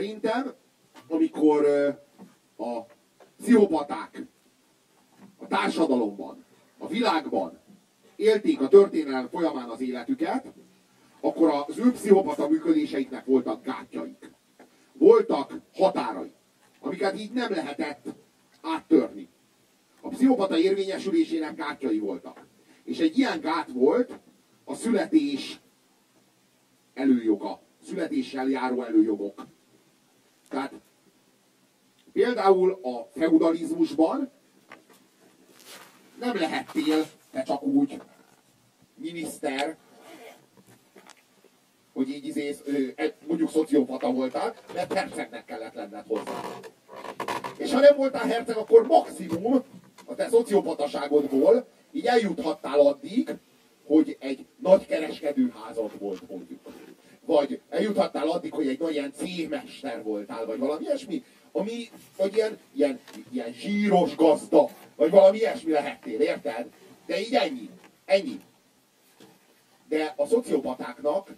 szerintem, amikor a pszichopaták a társadalomban, a világban élték a történelem folyamán az életüket, akkor az ő pszichopata működéseiknek voltak gátjaik. Voltak határai, amiket így nem lehetett áttörni. A pszichopata érvényesülésének gátjai voltak. És egy ilyen gát volt a születés előjoga, születéssel járó előjogok. Tehát például a feudalizmusban nem lehettél te csak úgy miniszter, hogy így izész, mondjuk szociopata voltál, mert hercegnek kellett lenned hozzá. És ha nem voltál herceg, akkor maximum a te szociopataságodból így eljuthattál addig, hogy egy nagy kereskedőházad volt mondjuk. Vagy eljuthattál addig, hogy egy nagy ilyen cégmester voltál, vagy valami ilyesmi, ami, vagy ilyen, ilyen, ilyen zsíros gazda, vagy valami ilyesmi lehettél, érted? De így ennyi. Ennyi. De a szociopatáknak,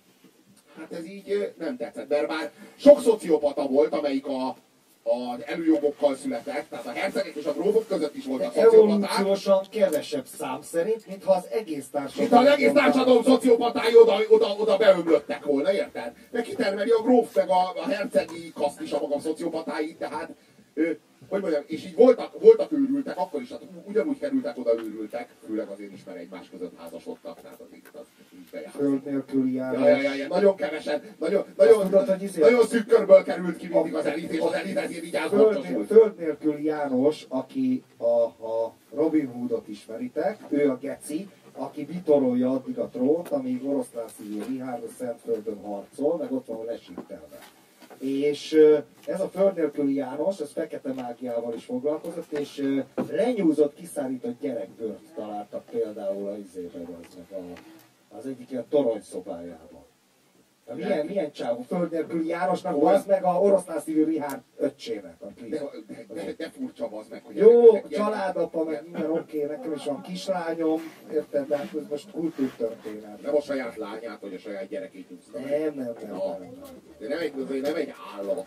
hát ez így nem tetszett. Mert bár sok szociopata volt, amelyik a, az előjogokkal született, tehát a hercegek és a grófok között is voltak szociopaták. Evolúciósan kevesebb szám szerint, mintha az egész társadalom... Mint az egész társadalom szociopatái oda, oda, oda beömlöttek volna, érted? De kitermeli a gróf meg a, a hercegi kaszt is a maga szociopatáit, tehát hogy mondjam, és így voltak, voltak őrültek, akkor is, hát ugyanúgy kerültek oda őrültek, főleg azért is, mert egymás között házasodtak, tehát az itt az. Föld nélküli járás. Ja, ja, ja, nagyon kevesen, nagyon, nagyon, tudod, hogy izé, nagyon szűk körből került ki mindig az elit, és az elit ezért így föld, föld nélküli János, aki a, a Robin Hoodot ismeritek, ő a geci, aki bitorolja addig a trónt, amíg oroszlán szívő Rihárd a Szentföldön harcol, meg ott van lesítelve. És ez a föld nélküli János, ez fekete mágiával is foglalkozott, és lenyúzott, kiszállított gyerekbört találtak például a izében, az, a, az egyik ilyen toronyszobájában. Milyen, milyen csávú föld nélküli Jánosnak, az meg a oroszlán szívű Rihárd öccsének. A de, de, de, de furcsa az meg, hogy... Jó, családapa, meg minden oké, okay, nekem is van kislányom, érted, de hát ez most kultúrtörténet. Nem a saját lányát, vagy a saját gyerekét nyúzta. Nem, nem, nem, nem, nem. De nem egy, nem egy állat.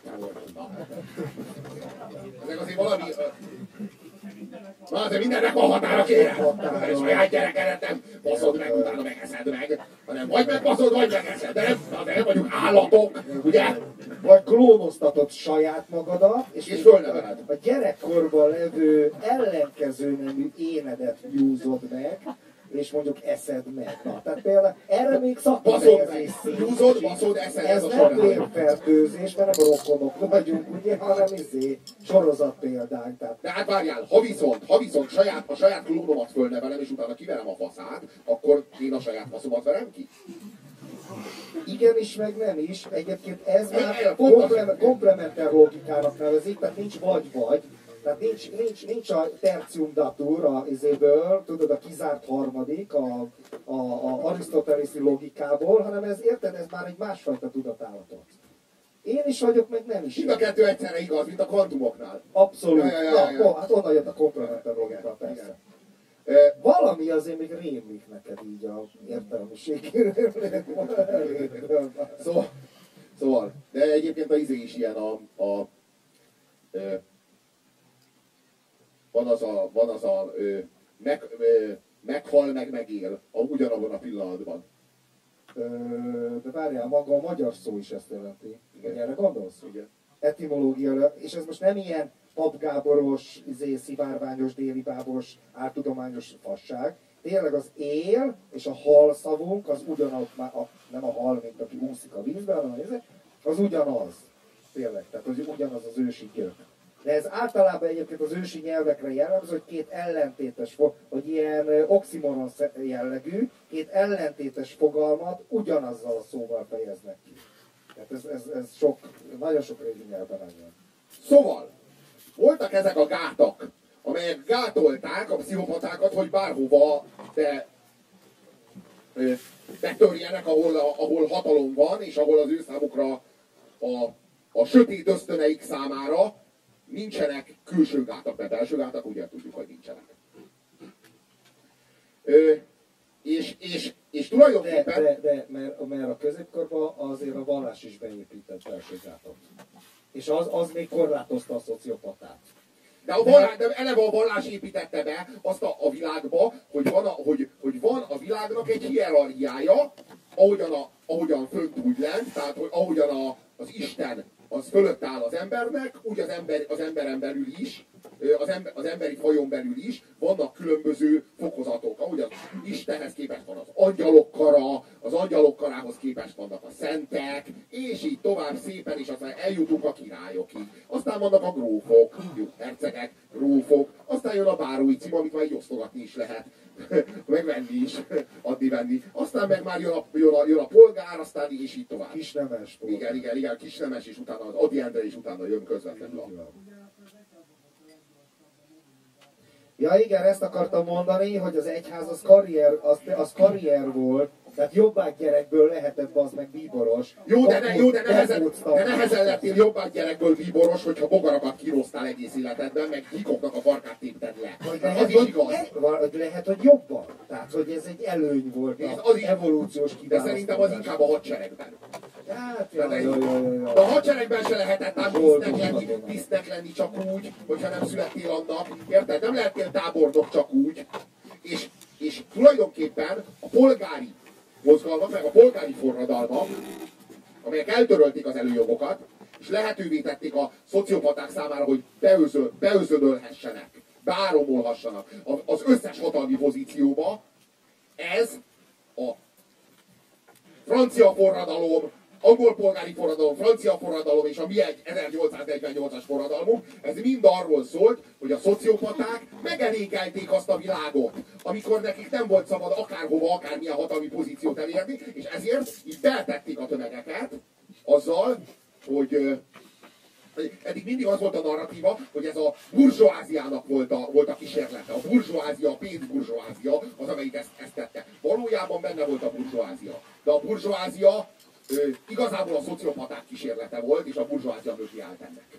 Ezek azért valami... Na, azért mindennek van határa, kérem. A saját gyerekedet nem baszod meg, utána megeszed meg. Hanem vagy megbaszod, vagy megeszed. De nem, de nem vagyunk állatok, ugye? Vagy klónoztatod saját magadat, és, és fölneveled. A gyerekkorban levő ellenkező nemű énedet nyúzod meg, és mondjuk eszed meg. Na, tehát például erre még szakkifejezés Húzod, baszod, eszed. Ez, ez nem lépfertőzés, mert nem rokonok vagyunk, ugye, hanem izé, sorozat példány. Tehát. De hát várjál, ha viszont, ha viszont saját, a saját klónomat fölnevelem, és utána kiverem a faszát, akkor én a saját faszomat verem ki? Igen is, meg nem is. Egyébként ez már komplementer logikának nevezik, tehát nincs vagy-vagy, tehát nincs, nincs, nincs a tertium datur a izéből, tudod, a kizárt harmadik, a, a, a arisztotelészi logikából, hanem ez, érted, ez már egy másfajta tudatállatot. Én is vagyok, meg nem is. Mind a kettő egyszerre igaz, mint a kvantumoknál. Abszolút. Ja, ja, ja, ja. Ja, hát onnan jött a komplementer logika, persze. Igen. Valami azért még rémlik neked így a értelmiségéről. szóval, szóval, de egyébként a izé is ilyen a, a, a van az a, van az a ö, meg, ö, meghal, meg megél a, ugyanabban a pillanatban. Ö, de várjál, maga a magyar szó is ezt jelenti. Igen. Erre gondolsz? Igen. Etimológia, és ez most nem ilyen papgáboros, izé, szivárványos, délibábos, ártudományos fasság. Tényleg az él és a hal szavunk az ugyanaz, a, nem a hal, mint aki úszik a vízben, hanem az, az ugyanaz. Tényleg, tehát az ugyanaz az ősi gyök. De ez általában egyébként az ősi nyelvekre jellemző, hogy két ellentétes, hogy ilyen oximoron jellegű, két ellentétes fogalmat ugyanazzal a szóval fejeznek ki. Tehát ez, ez, ez sok, nagyon sok régi nyelven van. Szóval, voltak ezek a gátak, amelyek gátolták a pszichopatákat, hogy bárhova be, betörjenek, ahol, ahol hatalom van, és ahol az ő számukra a, a sötét ösztöneik számára nincsenek külső gátak, mert belső gátak ugye tudjuk, hogy nincsenek. Ö, és, és, és tulajdonképpen... De, de, de mert, mert a középkorban azért a vallás is beépített belső gátat. És az, az még korlátozta a szociopatát. De, a vallás, de eleve a vallás építette be azt a, a világba, hogy van a, hogy, hogy van a világnak egy hierarchiája, ahogyan, a, ahogyan fönt úgy lent, tehát hogy ahogyan a, az Isten az fölött áll az embernek, úgy az, ember, az emberen belül is, az, ember, az emberi fajon belül is vannak különböző fokozatok, ahogy az Istenhez képest van az angyalok kara, az angyalok karához képest vannak a szentek, és így tovább szépen, és aztán eljutunk a királyokig. Aztán vannak a grófok, jó, hercegek, grófok, aztán jön a bárói cím, amit már így osztogatni is lehet megvenni is, adni-venni. Aztán meg már jön a, jön a, jön a polgár, aztán így és így tovább. Kisnemes polgár. Igen, igen, igen, kisnemes, és utána az Adi Endre, és utána jön közvetlenül a... Ja igen, ezt akartam mondani, hogy az egyház az karrier, az, az karrier volt, tehát jobbák gyerekből lehetett az meg bíboros. Jó, de, ne, jó, de nehezen, de nehezen lettél jobbák gyerekből bíboros, hogyha bogarakat kiroztál egész életedben, meg hikoknak a farkát tépted le. Vagy az lehet, is hogy, igaz. e- vagy lehet, hogy jobban. Tehát, hogy ez egy előny volt Ez az az is- evolúciós De szerintem az inkább a hadseregben. Hát, De, jaj, jaj, jaj, jaj, a hadseregben se lehetett ám tisztnek lenni, tisztnek lenni csak úgy, hogyha nem születtél annak. Érted? Nem lehetnél tábornok csak úgy. És, és tulajdonképpen a polgári mozgalmak, meg a polgári forradalmak, amelyek eltörölték az előjogokat, és lehetővé tették a szociopaták számára, hogy beözöl, beözödölhessenek, beáramolhassanak a- az összes hatalmi pozícióba, ez a francia forradalom, angol polgári forradalom, francia forradalom és a mi egy 1848-as forradalmunk, ez mind arról szólt, hogy a szociopaták megelékelték azt a világot, amikor nekik nem volt szabad akárhova, akármilyen hatalmi pozíciót elérni, és ezért így beltették a tömegeket azzal, hogy Eddig mindig az volt a narratíva, hogy ez a burzsóáziának volt a, volt a kísérlete. A burzsóázia, a pénzburzsóázia az, amelyik ezt, ezt tette. Valójában benne volt a burzsóázia. De a burzsóázia igazából a szociopaták kísérlete volt, és a burzsóázia mögé állt ennek.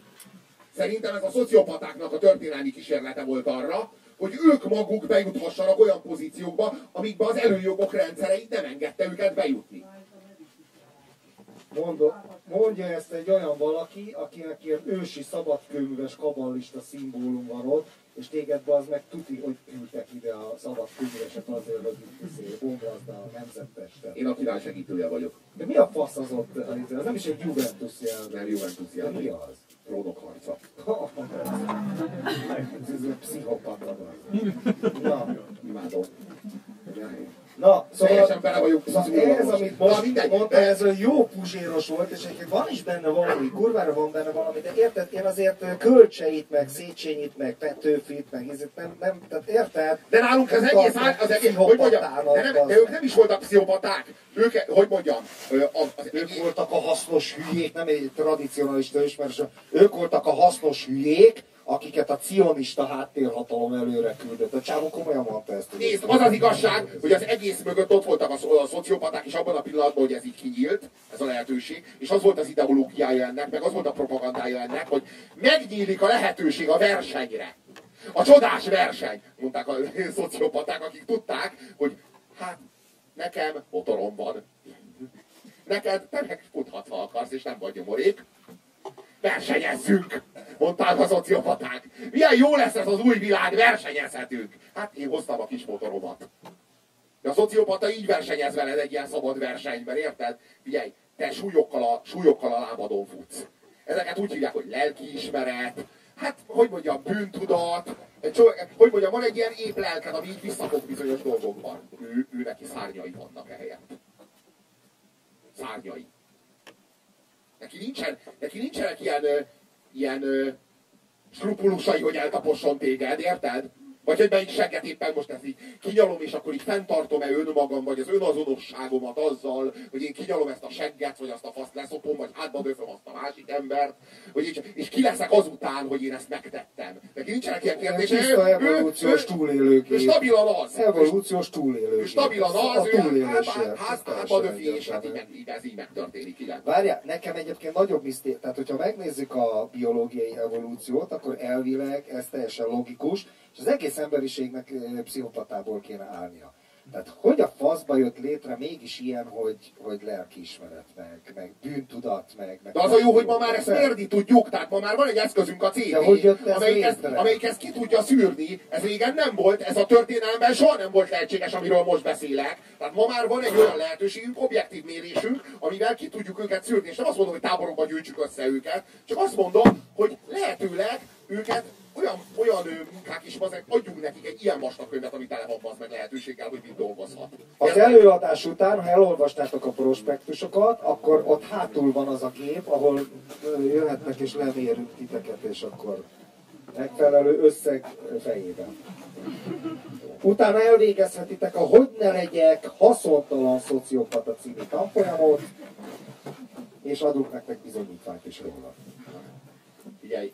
Szerintem ez a szociopatáknak a történelmi kísérlete volt arra, hogy ők maguk bejuthassanak olyan pozíciókba, amikbe az előjogok rendszereit nem engedte őket bejutni. Mondom, mondja ezt egy olyan valaki, akinek ilyen ősi szabadkőműves kaballista szimbólum van ott, és téged az meg tuti, hogy küldtek ide a szabadkőműveset azért, hogy itt bomlaszd a nemzettestet. Én a király segítője vagyok, De mi a fasz az ott? Az nem is egy Juventus jelző. nem Juventus De mi az? Trónok harca. Ez egy pszichopata. Na, Imádom. Na, Teljesen szóval, bele vagyok szóval ez, most. amit Na, most mindegy. mondta, ez jó puzséros volt, és egyébként van is benne valami, kurvára van benne valami, de érted, én azért kölcseit, meg Széchenyit, meg Petőfit, meg ezért nem, nem, tehát érted? De nálunk az egész, az egész, hogy mondjam, de, nem, de ők nem is voltak pszichopaták. Ők, hogy mondjam, az, az Ők voltak a hasznos hülyék, nem egy tradicionalista ismerős, ők voltak a hasznos hülyék, akiket a cionista háttérhatalom előre küldött. A csávó komolyan mondta ezt. Nézd, az az igazság, hogy az egész mögött ott voltak a, szo- a szociopaták, és abban a pillanatban, hogy ez így kinyílt, ez a lehetőség, és az volt az ideológiája ennek, meg az volt a propagandája ennek, hogy megnyílik a lehetőség a versenyre. A csodás verseny, mondták a szociopaták, akik tudták, hogy hát nekem motorom van. Neked te meg futhatsz, ha akarsz, és nem vagy nyomorék. Versenyezzünk, mondták a szociopaták. Milyen jó lesz ez az új világ, versenyezhetünk. Hát én hoztam a kis motoromat. De a szociopata így versenyez veled egy ilyen szabad versenyben, érted? Figyelj, te súlyokkal a, súlyokkal a lábadon futsz. Ezeket úgy hívják, hogy lelkiismeret, hát, hogy mondjam, bűntudat, hogy mondjam, van egy ilyen épp lelked, ami így visszafog bizonyos dolgokban. Ő, ő neki szárnyai vannak ehelyett. Szárnyai. Neki, nincsen, neki nincsenek ilyen, ilyen skrupulusai, hogy eltaposson téged, érted? Vagy hogy melyik segget éppen most ezt így kinyalom, és akkor így fenntartom-e önmagam, vagy az önazonosságomat azzal, hogy én kinyalom ezt a segget, vagy azt a faszt leszopom, vagy hátba döföm azt a másik embert, hogy így, és ki leszek azután, hogy én ezt megtettem. Neki nincsenek ilyen kérdések. Tiszta evolúciós ő- ő stabilan az. Evolúciós túlélőgép. Ő stabilan az, a Ez hátba döfi, és hát így, ez így megtörténik. Várjál, nekem egyébként nagyobb miszté, tehát hogyha megnézzük a biológiai evolúciót, akkor elvileg ez teljesen logikus, és az egész emberiségnek pszichopatából kéne állnia. Tehát hogy a faszba jött létre mégis ilyen, hogy, hogy lelkiismeret, meg, meg bűntudat, meg... meg De az a jó, hogy ma már ezt mérni tudjuk, tehát ma már van egy eszközünk a CD, hogy jött ez amelyik, ezt, amelyik ezt ki tudja szűrni. Ez régen nem volt, ez a történelemben soha nem volt lehetséges, amiről most beszélek. Tehát ma már van egy olyan lehetőségünk, objektív mérésünk, amivel ki tudjuk őket szűrni. És nem azt mondom, hogy táborokba gyűjtsük össze őket, csak azt mondom, hogy lehetőleg őket olyan, olyan munkák is van, adjunk nekik egy ilyen vastag könyvet, ami tele van meg lehetőséggel, hogy mit dolgozhat. Az előadás után, ha elolvastátok a prospektusokat, akkor ott hátul van az a gép, ahol jöhetnek és lemérünk titeket, és akkor megfelelő összeg fejében. Utána elvégezhetitek a Hogy ne legyek haszontalan szociopata című tanfolyamot, és adunk nektek bizonyítványt is róla. Figyelj,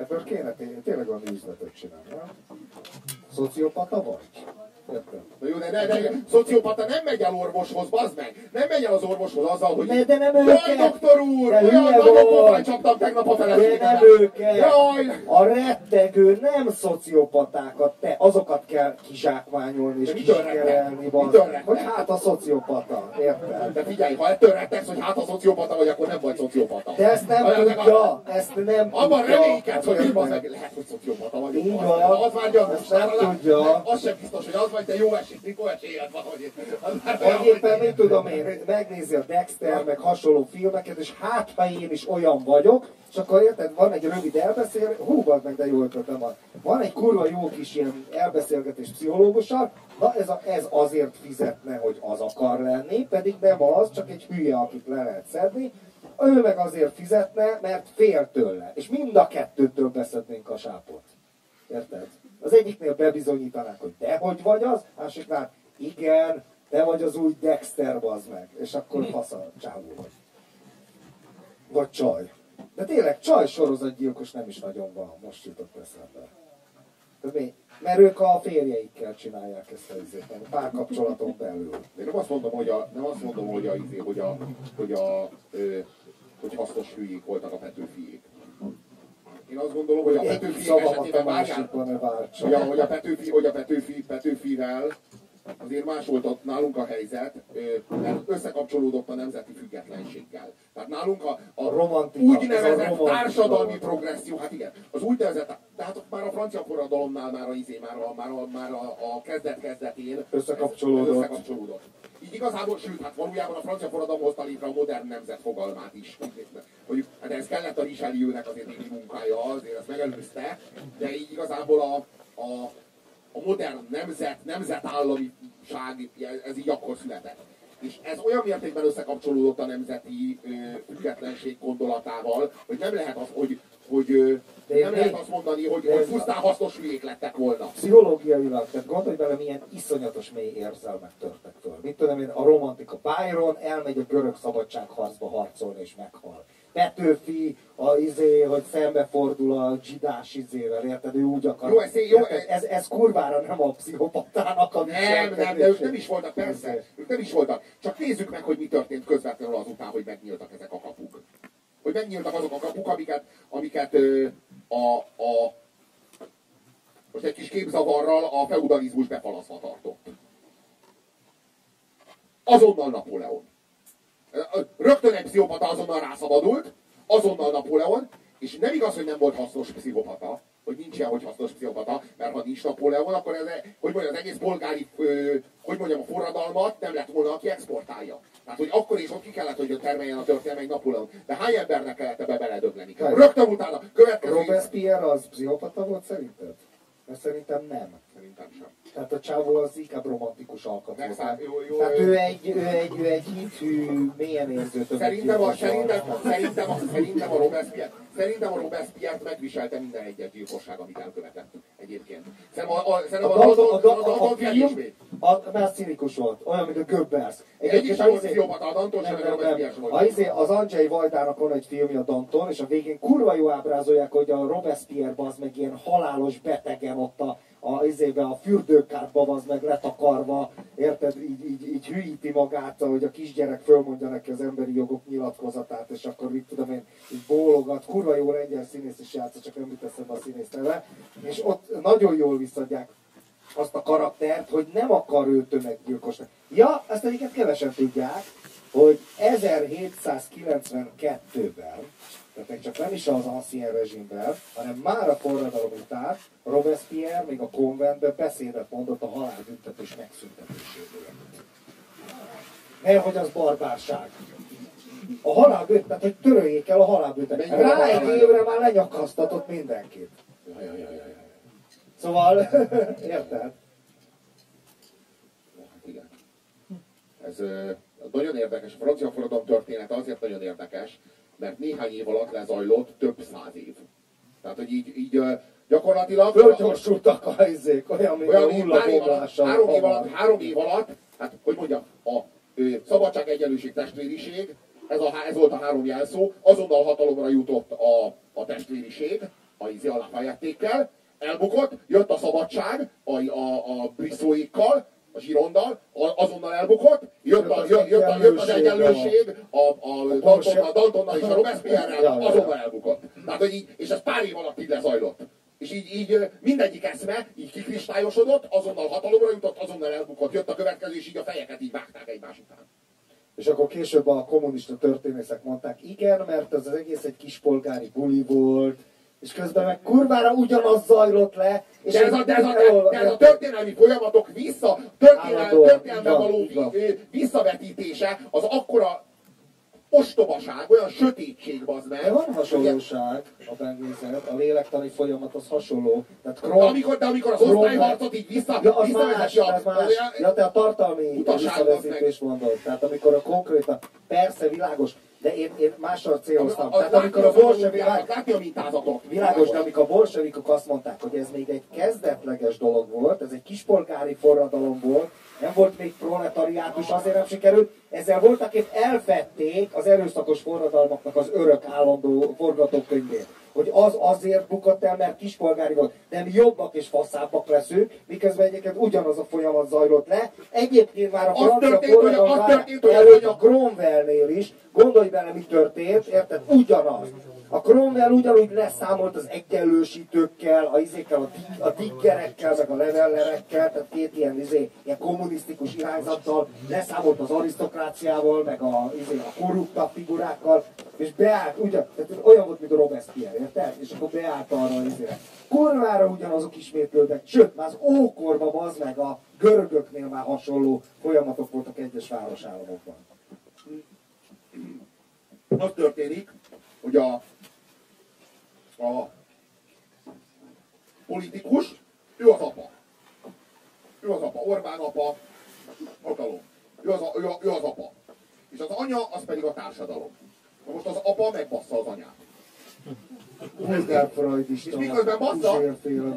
Ebből kéne tényleg valami üzletet csinálni, nem? Szociopata vagy? Na jó, de ne, ne, szociopata nem megy el orvoshoz, bazd meg! Nem megy el az orvoshoz azzal, hogy... Ne, de nem Jaj, őket! doktor úr! De olyan pofán csaptam tegnap a De feleségemmel! nem őket! Jaj! A rettegő nem szociopatákat, te azokat kell kizsákmányolni és De van. Mitől retteg? Hogy hát a szociopata, érted? De figyelj, ha ettől rettegsz, hogy hát a szociopata vagy, akkor nem vagy szociopata. De ezt nem tudja, ezt nem Abban reménykedsz, hogy bazd meg, lehet, hogy szociopata vagyok. Így bazd van. meg. Az már gyanús. Nem tudja. Az sem biztos, hogy az vagy, de jó esély, mikor esélyed van, hogy Vagy éppen mit tudom én, megnézi a Dexter, meg hasonló filmeket, és hát ha én is olyan vagyok, és akkor érted, van egy rövid elbeszél, hú, meg, de jó ötletem van. Van egy kurva jó kis ilyen elbeszélgetés pszichológussal, na ez, a, ez azért fizetne, hogy az akar lenni, pedig nem az, csak egy hülye, akit le lehet szedni. Ő meg azért fizetne, mert fél tőle. És mind a kettőtől beszednénk a sápot. Érted? Az egyiknél bebizonyítanák, hogy te hogy vagy az, másiknál igen, te vagy az új Dexter, bazd meg. És akkor fasz a csávó vagy. Vagy csaj. De tényleg, csaj sorozatgyilkos nem is nagyon van, most jutott eszembe. De? Mert ők a férjeikkel csinálják ezt a izét, a párkapcsolaton belül. De nem azt mondom, hogy a, nem azt mondom, hogy a, izé, hogy a, hogy a, ö, hogy hasznos hülyék voltak a Petőfiék. Én azt gondolom, hogy a Egy Petőfiék szavamat a másikban ne váltsa. hogy a, hogy a Petőfi, hogy a Petőfi, Petőfivel azért más volt ott nálunk a helyzet, mert összekapcsolódott a nemzeti függetlenséggel. Tehát nálunk a, a, romantika, úgynevezett ez a romantika társadalmi progresszió, hát igen, az úgynevezett, tehát már a francia forradalomnál már a, izé, már a, már a, már a, a kezdet-kezdetén Összekapcsolódott. összekapcsolódott. Így igazából, sőt, hát valójában a francia forradalom hozta létre a modern nemzet fogalmát is. Mondjuk, hát ez kellett a Richelieu-nek azért némi munkája, azért ezt megelőzte, de így igazából a, a, a modern nemzet, nemzetállamiság, ez így akkor született. És ez olyan mértékben összekapcsolódott a nemzeti ö, függetlenség gondolatával, hogy nem lehet az, hogy, hogy De nem lehet azt mondani, hogy, hogy pusztán hasznos hülyék lettek volna. Pszichológiailag, tehát gondolj bele, milyen iszonyatos mély érzelmek törtek föl. Mit tudom én, a romantika Byron elmegy a görög szabadságharcba harcolni és meghal. Petőfi, a izé, hogy szembefordul a zsidás izével, érted? Ő úgy akar. Jó, ez- jó, érted? ez, ez kurvára nem a pszichopatának a Nem, nem, de ők nem is voltak, persze, ők nem is voltak. Csak nézzük meg, hogy mi történt közvetlenül azután, hogy megnyíltak ezek a kapuk. Hogy megnyíltak azok a kapuk, amiket, amiket ö, a, a, most egy kis képzavarral a feudalizmus befalaszva tartott. Azonnal Napóleon. Rögtön egy pszichopata azonnal rászabadult, azonnal Napóleon, és nem igaz, hogy nem volt hasznos pszichopata, hogy nincs ilyen, hogy hasznos pszichopata, mert ha nincs Napóleon, akkor ez, hogy mondjam, az egész polgári, hogy mondjam, a forradalmat nem lett volna, aki exportálja. Tehát, hogy akkor is ott ki kellett, hogy termeljen a történelme egy Napóleon. De hány embernek kellett ebbe beledögleni? Hány? Rögtön utána, következő... Robespierre az pszichopata volt szerinted? Mert szerintem nem. Szerintem sem. Tehát a csávó az inkább romantikus alkat volt. Megszállt, jó, jó, Tehát ő- egy, ő egy, ő egy hithű, mélyen érző Szerintem a, szerintem, tömeggyilkos szerintem, a, szerintem a Robespierre, szerintem a Robespierre megviselte minden egyes gyilkosság, amit elkövetett egyébként. Szerintem a, a, szerintem A a, a, a a, kevésbé. a, mert cinikus volt, olyan, mint a Goebbels. Egyik volt az- pszichopata, a Danton sem, a. A, izé, az Andrzej Vajdának van egy filmje a Danton, és a végén kurva jó ábrázolják, hogy a Robespierre az meg ilyen halálos betegen ott a, a, izébe, a fürdőkádba az meg letakarva, érted, így, így, így hülyíti magát, hogy a kisgyerek fölmondja neki az emberi jogok nyilatkozatát, és akkor mit tudom én, így bólogat, kurva jó lengyel színész is játsza, csak nem jut a színész neve, és ott nagyon jól visszadják azt a karaktert, hogy nem akar ő tömeggyilkos. Ja, ezt egyiket kevesen tudják, hogy 1792-ben, tehát még csak nem is az ancien rezsimben, hanem már a forradalom után Robespierre még a konventben beszédet mondott a halálbüntetés megszüntetéséről. Mert hogy az barbárság. A halálbüntet, hogy töröljék el a halálbüntetést. Rá egy évre már lenyakasztatott mindenkit. Szóval, érted? Hát igen. Ez ö, nagyon érdekes. A francia forradalom története azért nagyon érdekes, mert néhány év alatt lezajlott több száz év. Tehát, hogy így, így gyakorlatilag... Fölgyorsultak a izék, olyan, mint olyan, a hullabomlással. három év alatt, három év alatt, hát hogy mondjam, a ö, szabadság, egyenlőség, testvériség, ez, a, ez volt a három jelszó, azonnal hatalomra jutott a, a testvériség, a izé a Lafayette-ékkel, elbukott, jött a szabadság a, a, a brisszóikkal, a zsirondal, a- azonnal elbukott, jött, a, jött, jött, a, jött az egyenlőség a, a, Daltonnal, Daltonnal és a ja. azonnal elbukott. Tehát, hogy így, és ez pár év alatt így lezajlott. És így, így mindegyik eszme így kikristályosodott, azonnal hatalomra jutott, azonnal elbukott, jött a következő, és így a fejeket így vágták egymás után. És akkor később a kommunista történészek mondták, igen, mert ez az egész egy kispolgári buli volt, és közben meg kurvára ugyanaz zajlott le, és De ez, a, de, ez a, de, de ez a történelmi folyamatok vissza, történelmi, Állandóan, történelme való visszavetítése az akkora ostobaság, olyan sötétség, bazd meg. De van hasonlóság a megnézed, a lélektani folyamat az hasonló. Tehát De Kron, amikor, de amikor az osztályharcot így vissza, Ja, az más, visszavezeti az a, más. Ja, te a tartalmi Utaság, visszavezetést mondod. Tehát amikor a konkrétan, persze világos, de én, én mással céloztam. Tehát amikor a a mintázatot. Világos, de amikor a bolsevikok azt mondták, hogy ez még egy kezdetleges dolog volt, ez egy kispolgári forradalom volt, nem volt még proletariátus, azért nem sikerült, ezzel voltak épp elfették az erőszakos forradalmaknak az örök állandó forgatókönyvét. Hogy az azért bukott el, mert kispolgári volt. De mi jobbak és faszábbak leszünk, miközben egyébként ugyanaz a folyamat zajlott le. Egyébként már a francia forradalom előtt a Cromwellnél is, gondolj bele, mi történt, érted? Ugyanaz. A Cromwell ugyanúgy leszámolt az egyenlősítőkkel, a izékkel, a, dig, a diggerekkel, meg a levellerekkel, tehát két ilyen, izé, ilyen kommunisztikus irányzattal, leszámolt az arisztokráciával, meg a, izé, a korruptabb figurákkal, és beállt, ugyan, tehát olyan volt, mint a Robespierre, érted? És akkor beállt arra az izére. Kurvára ugyanazok ismétlődnek, sőt, már az ókorban az meg a görögöknél már hasonló folyamatok voltak egyes városállamokban. Az történik, hogy a, a politikus, ő az apa. Ő az apa, Orbán apa, hatalom. Ő az, a, ő, a, ő az apa. És az anya, az pedig a társadalom. Na most az apa megbassza az anyát. Bulgár freudista, És miközben bassza- Uzsérféle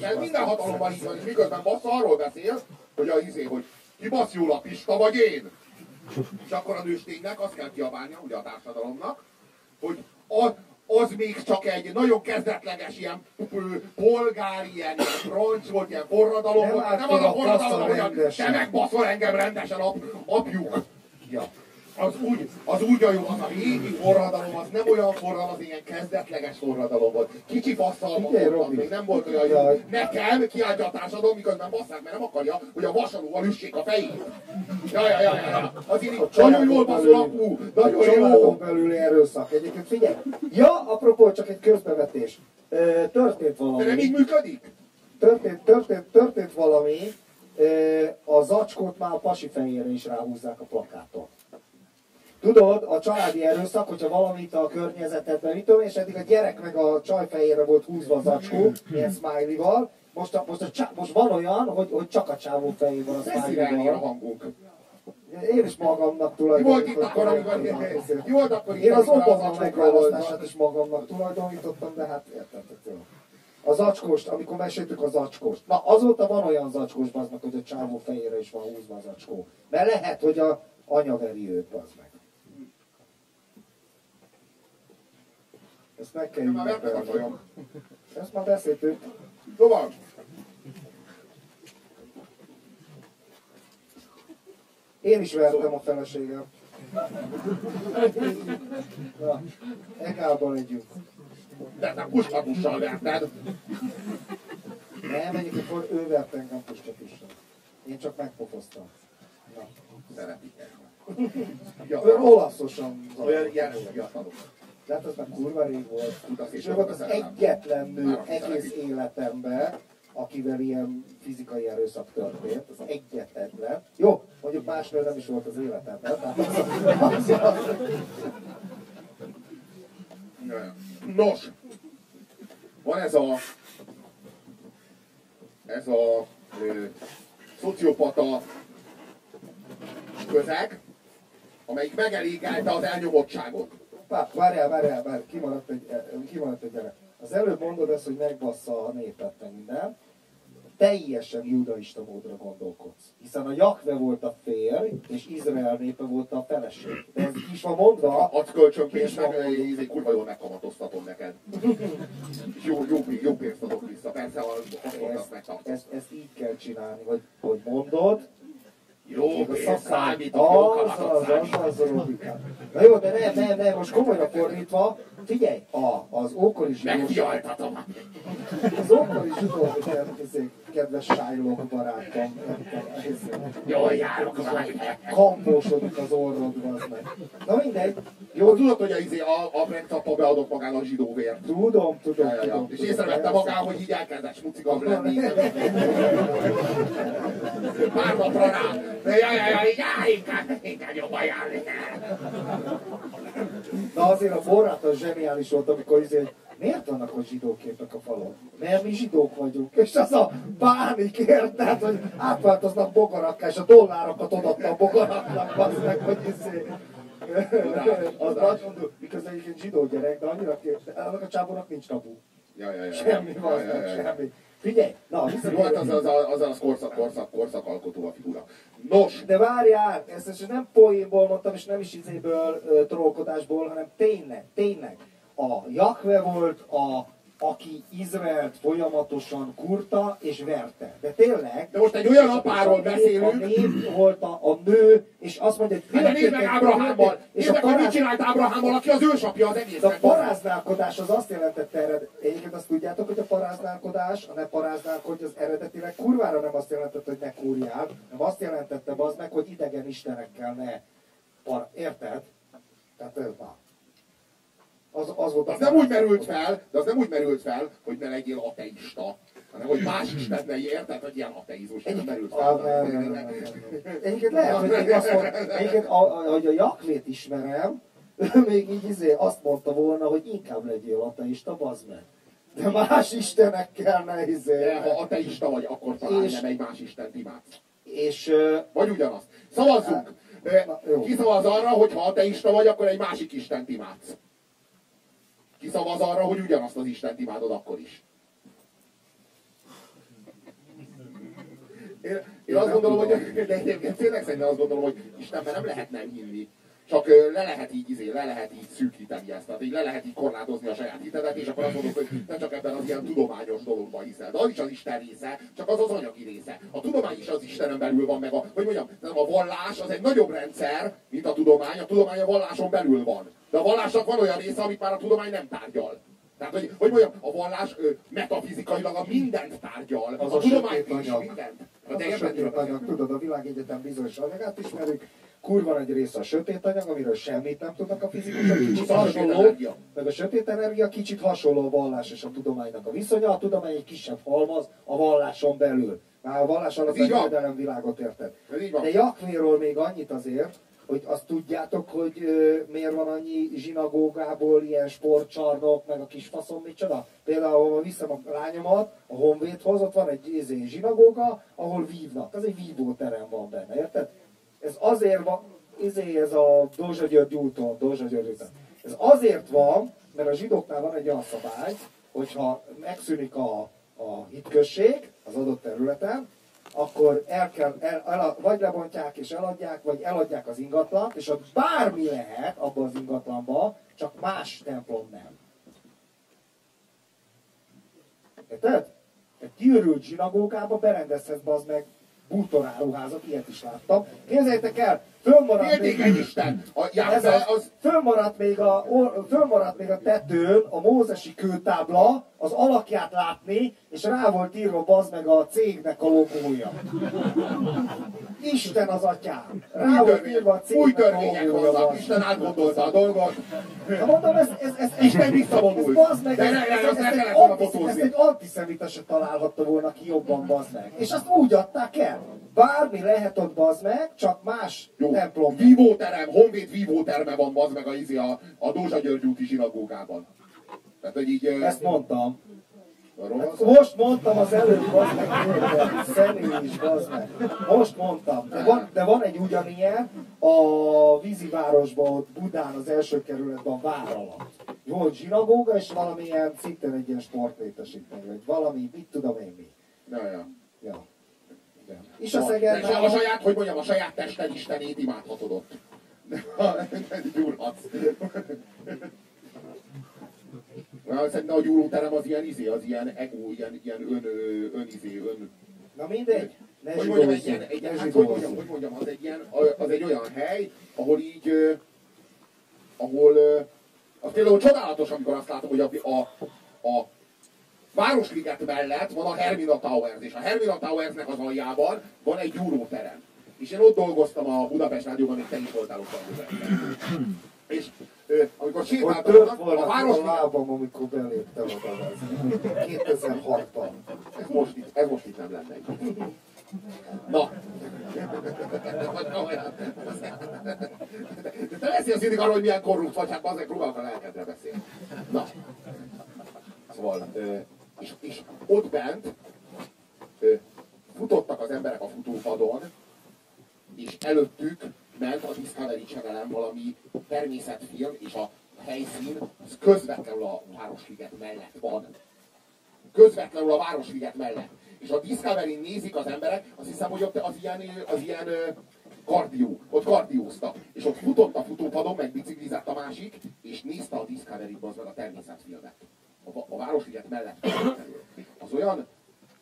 ez minden hatalomban így van, és miközben bassza arról beszél, hogy a izé, hogy ki basz jól a Pista, vagy én? És akkor a nősténynek azt kell kiabálnia, ugye a társadalomnak, hogy az, az még csak egy nagyon kezdetleges ilyen ö, polgári, ilyen, roncs volt, ilyen forradalom Nem volt. Nem az a forradalom, hogy te megbaszol engem rendesen, ap, apjuk. Ja. Az úgy, az úgy a jó, az a régi forradalom, az nem olyan forradalom, az ilyen kezdetleges forradalom volt. Kicsi basszal Figyelj, voltak, Robi. még nem volt olyan jó. Nekem kiáltja a társadalom, miközben basszák, mert nem akarja, hogy a vasalóval üssék a fejét. Ja, ja, ja, ja. Azért így nagyon jól baszol apú, nagyon Családon jó. belüli erőszak. Egyébként figyelj, ja, apropó, csak egy közbevetés. Történt De nem valami. így működik? Történt, történt, történt valami. A zacskót már a pasi fejére is ráhúzzák a plakáton. Tudod, a családi erőszak, hogyha valamit a környezetedben, mit tudom, és eddig a gyerek meg a csaj fejére volt húzva a zacskó, ilyen smiley-val, most, a, most, a, csá- most van olyan, hogy, hogy csak a csávó fején van a Szeszirelni a smiley-val. hangunk. Én is magamnak Mi volt itt akkor, amikor... Mi volt akkor Én az Obama megválasztását is magamnak tulajdonítottam, de hát értettek jó. A zacskóst, amikor meséltük a zacskóst. Na azóta van olyan zacskós bazd hogy a csávó fejére is van húzva a zacskó. Mert lehet, hogy a anya veri őt bazd meg. Ezt meg kell a folyam. Ezt már beszéltük. Szóval, Én is vertem a feleségem. Na, egálban legyünk. de te puskatussal verted. Nem, egyébként ő vert engem puskatisra. Én csak megpofoztam. Na. Szeretik Ő olaszosan Olyan fiatalok. De hát az már kurva rég volt. És ő volt az egyetlen nő egész életemben, akivel ilyen fizikai erőszak történt. Az egyetlen. Jó, mondjuk más nő nem is volt az életemben. Tehát Nos, van ez a ez a ö, szociopata közeg, amelyik megelégelte az elnyomottságot. Várjál, várjál, várjál, kimaradt egy, eh, kimaradt egy gyerek. Az előbb mondod ezt, hogy megbassza a népet, meg minden. Teljesen judaista módra gondolkodsz. Hiszen a Jakve volt a férj, és Izrael népe volt a feleség. De ez is van mondva, Adsz kölcsönpénzt, És meg izé, kurva jól megkamatoztatom neked. Jó, jó, jó pénzt adok vissza, persze a hasznokat ezt, ezt, ezt így kell csinálni, hogy, hogy mondod, Jó még a az, az, az. Na jó, de nem, nem, nem, most komolyra fordítva, figyelj, a, az ókori zsidós, Megfialtatom. az ókori zsidó, ezért kedves Shylock barátom, Jól járok rajta. kampósodik az orrod, az meg. Na mindegy, Jó, tudod, hogy a, izé, a, a Brexapa beadott magának zsidó vért. tudom, tudom, Ja, ja, ja. tudom. És észrevette magán, hogy így elkezdett smucigabb lenni. Pár napra rá. Ja, ja, ja, így, inkább, inkább jobban járni. Na azért a Borat az zseniális volt, amikor izé, miért vannak a zsidó képek a falon? Mert mi zsidók vagyunk. És az a bánik érted, hogy átváltoznak bogarakká, és a dollárokat odaadta a bogaraknak, az meg, hogy izé. Az nagyon durva. Miközben egyébként zsidó gyerek, de annyira kép, annak a csábónak nincs tabu. Ja, ja, ja. Semmi ja, van, ja, ja, ja. semmi. Figyelj, na, Jó, hát az, az, az, az korszak, korszak, korszakalkotó a figura. Nos, De várjál, ezt, ezt nem poénból mondtam, és nem is izéből, trollkodásból, hanem tényleg, tényleg. A Jakve volt a, aki Izraelt folyamatosan kurta és verte. De tényleg. de most egy olyan apáról beszélünk, A nép volt a, a nő, és azt mondja, hogy Hát nézd meg Ábrahámmal! És Nézd meg, hogy mit csinált Ábrahámmal, aki az ősapja az de a paráználkodás az azt jelentette ered, egyébként azt tudjátok, hogy a paráználkodás, a ne paráználkodj, az eredetileg kurvára nem azt jelentette, hogy ne kúrjál, hanem azt jelentette az meg, hogy idegen istenekkel ne par... Érted? Tehát ez már. Az, az volt Az nem úgy merült fel, de az nem úgy merült fel, hogy ne legyél ateista, hanem hogy más Isten ne érted, hogy ilyen ateizmus nem merült fel. Egyébként lehet, hogy még azt mondta, egyébként, hogy a Jakvét ismerem, ő még így izé azt mondta volna, hogy inkább legyél ateista, bazd meg. De más istenekkel ne izé. Ha ateista vagy, akkor talán És- nem egy más Istent imádsz. És Vagy ugyanazt. Szavazzunk! Ki szavaz arra, hogy ha ateista vagy, akkor egy másik Istent imádsz? Ki szavaz arra, hogy ugyanazt az Istent imádod akkor is? Én, én azt gondolom, hogy de egyébként tényleg szerintem azt gondolom, hogy Istenben nem lehet nem hinni. Csak le lehet így, izé, le lehet így szűkíteni ezt, tehát így le lehet így korlátozni a saját hitedet, és akkor azt mondod, hogy te csak ebben az ilyen tudományos dologban hiszel. De az is az Isten része, csak az az anyagi része. A tudomány is az Istenen belül van, meg a, hogy mondjam, nem a vallás az egy nagyobb rendszer, mint a tudomány. A tudomány a valláson belül van. De a vallásnak van olyan része, amit már a tudomány nem tárgyal. Tehát, hogy, hogy mondjam, a vallás ö, metafizikailag a mindent tárgyal. Az a, a tudomány is mindent. az De a érted, sötét anyag, tudod, a világegyetem bizonyos anyagát ismerjük, kurva nagy része a sötét anyag, amiről semmit nem tudnak a fizikusok, kicsit hasonló, meg a sötét energia kicsit hasonló a vallás és a tudománynak a viszonya, a tudomány egy kisebb halmaz a valláson belül. Már a vallás alatt a világot érted. De Jakvéról még annyit azért, hogy azt tudjátok, hogy ö, miért van annyi zsinagógából ilyen sportcsarnok, meg a kis faszom micsoda? Például, ahol viszem a lányomat, a Honvédhoz, ott van egy izé, zsinagóga, ahol vívnak. Ez egy vívóterem van benne, érted? Ez azért van, izé, ez a Dózsa György úton, Dózsa György úton. Ez azért van, mert a zsidóknál van egy olyan szabály, hogyha megszűnik a, a hitközség az adott területen, akkor el kell, el, el, vagy lebontják és eladják, vagy eladják az ingatlant, és ott bármi lehet abban az ingatlanban, csak más templom nem. Érted? Egy kiürült zsinagógába berendezhetsz az meg bútoráruházat, ilyet is láttam. Képzeljétek el, Féltékeny még, Isten. A az, az... fönnmaradt, még a, fönnmaradt még a tetőn a mózesi kőtábla, az alakját látni, és rá volt írva bazd meg a cégnek a logója. Isten az atyám. Rá Új, volt írva a új cégnek a törvények logója. Isten átgondolta a dolgot. Na mondom, ez, ez, ez, ez, Isten visszavonult. Ez, bazd meg, ez, ez, ez, ez, ez egy antiszemita se találhatta volna ki jobban, bazd meg. És azt úgy adták el. Bármi lehet ott, bazd meg, csak más Jó, templom. vívóterem, Honvéd vívóterme van, bazd meg a, izé, a, a Dózsa György úti zsinagógában. Tehát, hogy így... ö, Ezt mondtam. Hát most mondtam az előbb, bazd meg, személy is, bazd meg. Most mondtam. De van, de van egy ugyanilyen a vízivárosban, ott Budán, az első kerületben, vár alatt. Volt zsinagóga, és valamilyen szintén egy ilyen sportlétesítmény, vagy valami, mit tudom én mi. Ja, ja. Ja. Igen. És a Szeged a saját, hogy mondjam, a saját tested istenét imádhatod ott. Gyúrhatsz. Szerintem a gyúróterem az ilyen izé, az ilyen ego, ilyen, ilyen ön, ön izé, ön... Na mindegy, ne Hogy mondjam, egy ilyen, egy hát, hogy mondjam, hogy mondjam, az egy ilyen, az egy olyan hely, ahol így, ahol, az például csodálatos, amikor azt látom, hogy a, a, a Városliget mellett van a Hermina Towers, és a Hermina Towersnek az aljában van egy gyúróterem. És én ott dolgoztam a Budapest Rádióban, még te is voltál ott És amikor sétáltam, a volna a lábam, amikor beléptem oda. 2006-ban. Ez most itt, ez most itt nem lenne. Na. De te beszélsz arról, hogy milyen korrupt vagy, hát azért próbálok a lelkedre beszélni. Na. Szóval, és, és ott bent futottak az emberek a futópadon, és előttük ment a Discovery channel valami természetfilm, és a helyszín az közvetlenül a Városliget mellett van közvetlenül a Városliget mellett. És a discovery nézik az emberek, azt hiszem, hogy ott az ilyen, az ilyen kardió, ott kardióztak. És ott futott a futópadon, meg biciklizett a másik, és nézte a discovery az meg a természetfilmet. A, a Városliget mellett. Az olyan,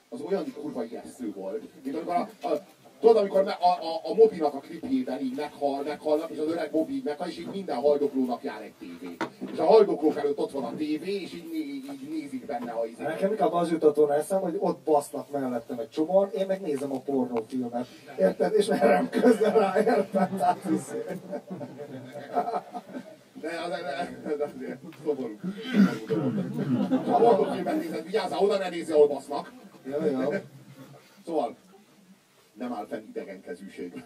az olyan kurva ijesztő volt, mint amikor a, a Tudod, amikor a, a, a Mobinak a klipjében így meghal, meghalnak, és az öreg Bobby így meghal, és így minden haldoklónak jár egy tévé. És a haldoklók előtt ott van a tévé, és így, így, így nézik benne a izé. Nekem inkább az jutott volna eszem, hogy ott basznak mellettem egy csomóan, én meg nézem a pornófilmet. Érted? És merem közben rá, érted? Tehát izé. De az, az, az azért szomorú. Ha mondok, hogy megnézed, vigyázzál, oda ne nézzél, ahol basznak. Ja, ja. Szóval nem áll fenn idegenkezűség.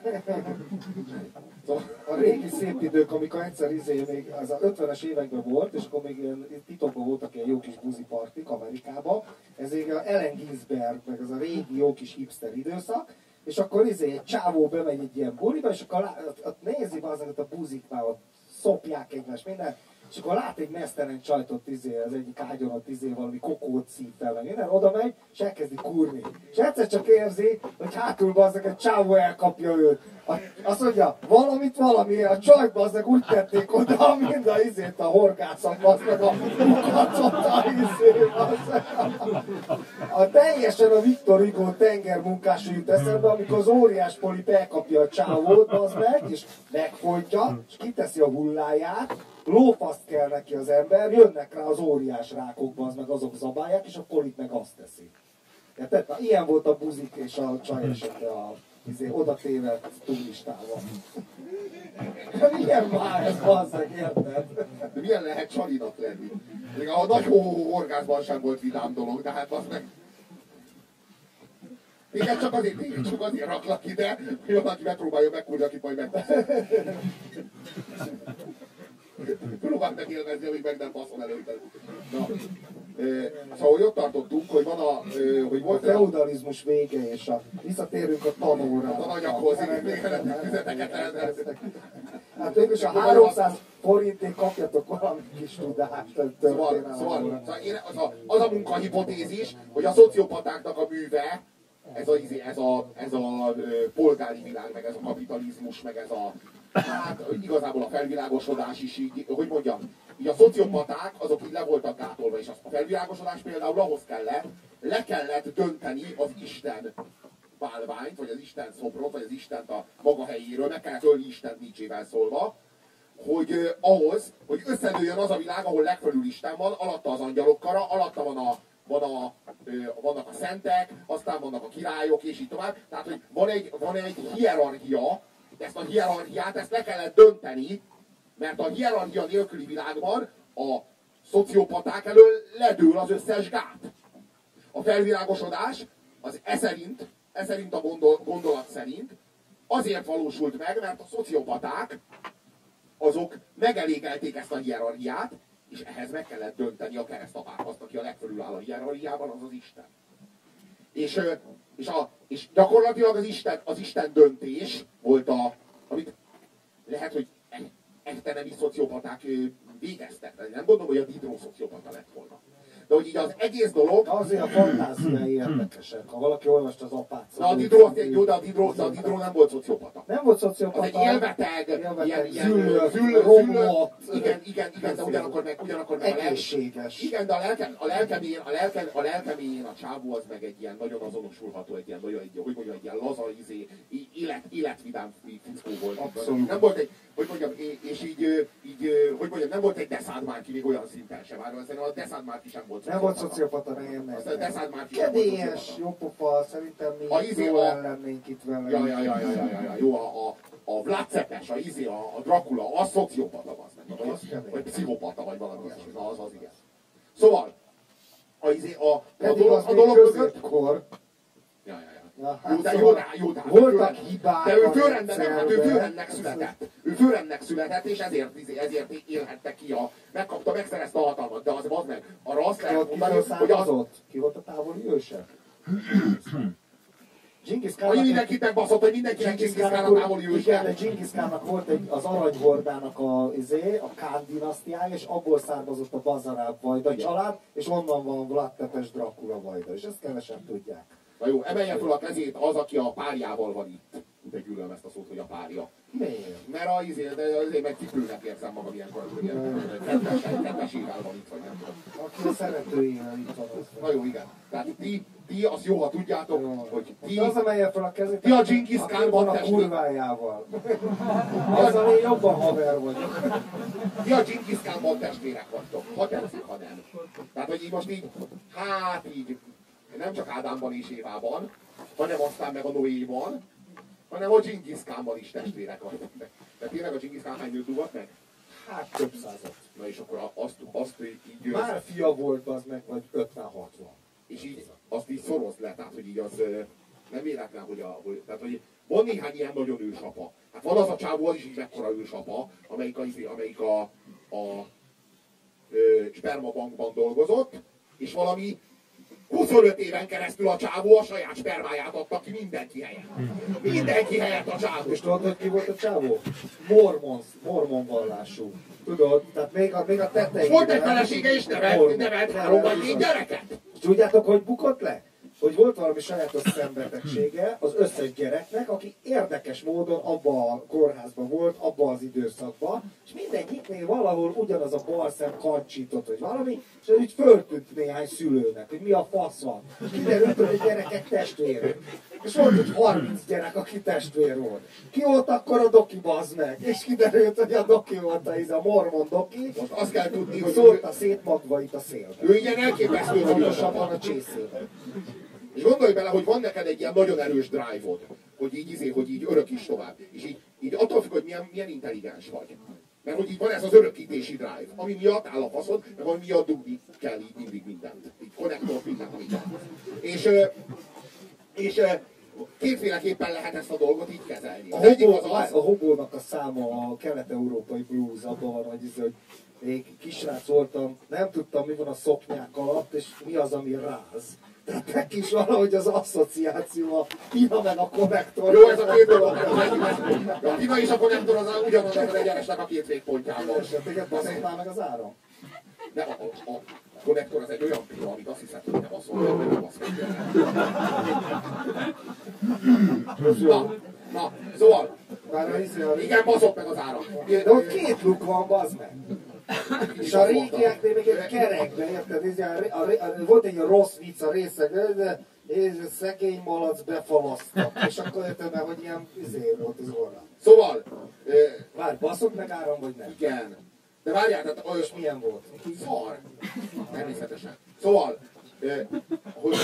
Szóval, A régi szép idők, amikor egyszer izé még az a 50-es években volt, és akkor még ilyen titokban voltak ilyen jó kis buzipartik Amerikában, ez még a Ellen Ginsberg, meg az a régi jó kis hipster időszak, és akkor izé egy csávó bemegy egy ilyen buliba, és akkor lá, nézi azokat a buzik már ott szopják egymást, minden, és akkor lát egy mesztelen csajtot izé, az egyik ágyon ott izé valami kokót szív fel, meg minden, oda megy, és elkezdi kurni. És egyszer csak érzi, hogy hátul bazdek egy csávó elkapja őt. A, azt mondja, valamit valami, a csajt bazdek úgy tették oda, mind a izét a horgászat bazdek, a kacot a izé. A teljesen a Viktor Hugo tengermunkás jut eszembe, amikor az óriás polip elkapja a csávót, az meg, és megfojtja, és kiteszi a hulláját, lófaszt kell neki az ember, jönnek rá az óriás rákok, az meg azok zabálják, és a polip meg azt teszi. Érted? Na, ilyen volt a buzik és a csaj esete a izé, oda tévedt turistával. Milyen már ez, bazzeg, érted? de milyen lehet csalinak lenni? Még a nagy hó orgázban sem volt vidám dolog, de hát az meg... Téged csak azért, téged csak azért raklak ide, hogy valaki megpróbálja megkúrni, akit majd megtesz. Próbáld meg élvezni, amíg meg nem baszol előtted. Na, szóval ott tartottunk, hogy van a, hogy volt a, feudalizmus vége és a visszatérünk a tanóra. a nagyakhoz, igen, elrendeltek. Hát végülis a 300 forintért kapjatok valami kis tudást Szóval, szóval, szóval az, a, az a munkahipotézis, hogy a szociopatáknak a műve, ez a, ez a, ez a polgári világ, meg ez a kapitalizmus, meg ez a, hát igazából a felvilágosodás is így, hogy mondjam, így a szociopaták azok így le voltak gátolva, és a felvilágosodás például ahhoz kellett, le kellett dönteni az Isten bálványt, vagy az Isten szobrot, vagy az Istent a maga helyéről, meg kellett ölni Isten Nietzsével szólva, hogy uh, ahhoz, hogy összedőjön az a világ, ahol legfelül Isten van, alatta az angyalok kara, alatta van a, van a, uh, vannak a szentek, aztán vannak a királyok, és így tovább. Tehát, hogy van egy, van egy hierarchia, ezt a hierarchiát, ezt le kellett dönteni, mert a hierarchia nélküli világban a szociopaták elől ledől az összes gát. A felvilágosodás az e szerint, e szerint a gondol, gondolat szerint azért valósult meg, mert a szociopaták azok megelégelték ezt a hierarchiát, és ehhez meg kellett dönteni a keresztapát, azt, aki a legfölül áll a hierarchiában, az az Isten. És, és, a, és gyakorlatilag az Isten, az Isten döntés volt a, amit lehet, hogy echtenemi szociopaták végeztek. Nem gondolom, hogy a Diderot szociopata lett volna. De hogy így az egész dolog... Azért a fantáziai érdekesek. Ha valaki olvasta az apát. Na, a Diderot, jó, de a de a Diderot nem volt szociopata. Nem volt szociopata. Az egy élveteg, élveteg ilyen, ilyen züllött, romlott. igen, igen, igen, de ugyanakkor meg, ugyanakkor meg a Egészséges. igen, de a lelkem, a lelkeméjén, a lelkem, a lelkeméjén a csávó az meg egy ilyen nagyon azonosulható, egy ilyen nagyon, egy, hogy mondjam, egy ilyen laza, izé, élet, életvidám fickó volt. Abszolút. Nem volt egy, hogy mondjam, és így, így, hogy mondjam, nem volt egy Deszád Márki még olyan szinten sem. Már szerintem a Deszád Márki sem volt Nem volt szociopata, nem, nem. Aztán Deszád Márki sem volt Kedélyes, jó pofa, szerintem mi A izé jól a- lennénk itt vele. Ja, ja, ja, ja, ja, ja, ja. Jó, a, a, a Vlad Cepes, a, izé, a, a Dracula, az szociopata, az meg, vagy, kemény. vagy pszichopata, vagy valami ilyesmi. Na, az az igen. Szóval, a, izé, a, a, Pedig dolog, a dolog mögött... középkor. Ja, ja, Na, Jó, de hát jó, de, szóval jó, de, voltak hibák De ő a főrendben, nem, hát ő rendszerben. főrendnek született. Ő főrendnek született, és ezért, izé- ezért élhette ki a... Megkapta, megszerezte a hatalmat, de az az meg. Arra azt lehet mondani, hogy az... Ki volt a távoli őse? Genghis Hogy mindenkit megbaszott, hogy mindenkinek Genghis Khan a távoli igen, de őse. Genghis Khannak volt egy, az aranyhordának a, izé, a Khan dinasztiája, és abból származott a Bazaráb Vajda család, és onnan van Vlad Tepes Dracula Vajda, és ezt kevesen tudják. Na jó, emelje fel a kezét az, aki a párjával van itt. De gyűlölöm ezt a szót, hogy a párja. Miért? Mert a izé, de azért meg cipőnek érzem magam ilyenkor, hogy ilyen kedves, kedvesével van itt, vagy nem tudom. Aki a szeretőjével itt van. Na jó, igen. Tehát ti, ti azt jó, ha tudjátok, Jó. hogy ti, Az emelje fel a kezét, Ti a Genghis Khan van a kurvájával. Azzal én jobban haver vagyok. ti a Genghis Khanban testvérek vagytok. Ha tetszik, ha nem. Tehát, hogy így most így, hát így, nem csak Ádámban és Évában, hanem aztán meg a Noéban, hanem a Khanban is testvérek vagytok. De, tényleg a Khan hány nőt dugott meg? Hát több százat. Na és akkor azt, azt így, Már fia volt az meg, vagy 50-60. és így azt így szorozd le, tehát hogy így az nem véletlen, hogy, a, hogy, tehát, hogy van néhány ilyen nagyon ősapa. Hát van az a csávó, az is így mekkora ősapa, amelyik a, izé- amelyik a, a ö, spermabankban dolgozott, és valami 25 éven keresztül a csávó a saját spermáját adta ki mindenki helyett. Mindenki helyett a csávó. És tudod, hogy ki volt a csávó? Mormon, mormon vallású. Tudod? Tehát még a, még a És tetején. volt egy felesége, és nevelt, nevelt három vagy négy gyereket. És tudjátok, hogy bukott le? Hogy volt valami sajátos szembetegsége az összes gyereknek, aki érdekes módon abba a kórházban volt, abba az időszakban, és mindegyiknél valahol ugyanaz a bal szem kancsított, vagy valami, és ez így föltűnt néhány szülőnek, hogy mi a fasz van. Kiderült, hogy a gyerekek testvérek. És volt egy 30 gyerek, aki testvér volt. Ki volt akkor a doki, bazd meg? És kiderült, hogy a doki volt a, a mormon doki, Most azt kell tudni, hogy szórta szét magvait a szélbe. ő ilyen elképesztő Pontosabban ősapa. a csészében. És gondolj bele, hogy van neked egy ilyen nagyon erős drive-od, hogy így, izé, hogy így örök is tovább. És így, így attól függ, hogy milyen, milyen intelligens vagy. Mert hogy így van ez az örökítési drive, ami miatt áll a faszod, meg ami miatt dugni kell így mindig mindent. Így konnektor mindent, mindent. És, és kétféleképpen lehet ezt a dolgot így kezelni. A, Az egyik hobó, az az, a hobónak a száma a kelet-európai blues abban hogy, ez, hogy még kisrác voltam, nem tudtam, mi van a szoknyák alatt, és mi az, ami ráz. Tehát neki is valahogy az asszociáció a pina meg a konnektor. jó, ez a két dolog, a pina és a konnektor az ugyanannak az egyenesnek a két végpontjában. És téged baszott már meg az áram? De a, a, a konnektor az egy olyan pila, amit azt hiszed, hogy nem meg, hogy nem meg Na, na, szóval, Már igen, baszott meg az áram. De ott két luk van, bazd meg. És a régieknél még egy kerekbe, érted? Ez a, a, a, volt egy rossz vicc a részeg, de és szegény malac befalasztak. És akkor érted hogy ilyen izé volt az orra. Szóval, ö, Várj, baszott meg áram, vagy nem? igen. De várjál, tehát olyas És milyen volt? szar. Természetesen. Szóval, ö, hogy,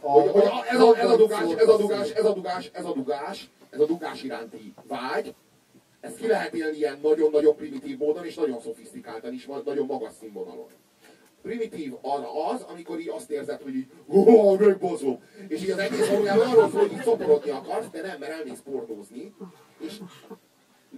hogy, hogy ez, a, ez, a dugás, ez a dugás, ez a dugás, ez a dugás, ez a dugás iránti vágy, ezt ki lehet élni ilyen nagyon-nagyon primitív módon, és nagyon szofisztikáltan is, nagyon magas színvonalon. Primitív az, az, amikor így azt érzed, hogy így, oh, megbaszom. És így az egész valójában arról szól, hogy így szoporodni akarsz, de nem, mert elmész pornózni. És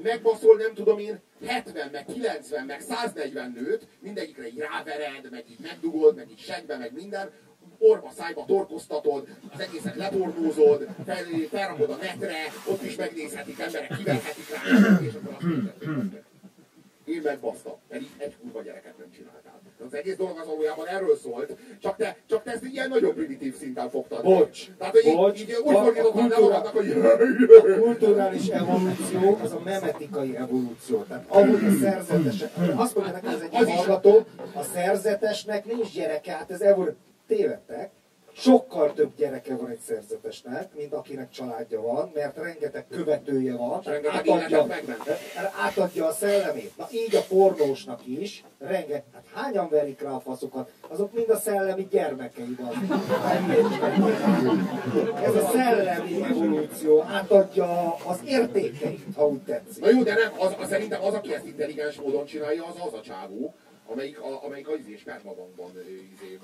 megbaszol, nem tudom én, 70, meg 90, meg 140 nőt, mindegyikre így rávered, meg így megdugod, meg így segbe, meg minden, orba szájba torkoztatod, az egészet lepornózod, fel, felrakod a netre, ott is megnézhetik emberek, kiverhetik rá, és akkor azt mondod, én megbasztam, pedig egy kurva gyereket nem csináltál. Az egész dolog az valójában erről szólt, csak te, csak te ezt ilyen nagyon primitív szinten fogtad. Bocs, Tehát, hogy bocs, így, így úgy fordítottam le magadnak, hogy A kulturális evolúció az a memetikai evolúció. Tehát ahogy a szerzetes, azt mondja nekem ez egy Az hallgató, a szerzetesnek nincs gyereke, hát ez evolúció. Tévedtek. Sokkal több gyereke van egy szerzetesnek, mint akinek családja van, mert rengeteg követője van, rengeteg átadja, átadja a szellemét. Na így a pornósnak is, rengeteg, hát hányan verik rá a faszokat, azok mind a szellemi gyermekei van. Ez a szellemi evolúció átadja az értékeit, ha úgy tetszik. Na jó, de nem, az, az, szerintem az, aki ezt intelligens módon csinálja, az az a csávó, amelyik, a, amelyik az izé spermabankban ö, izé,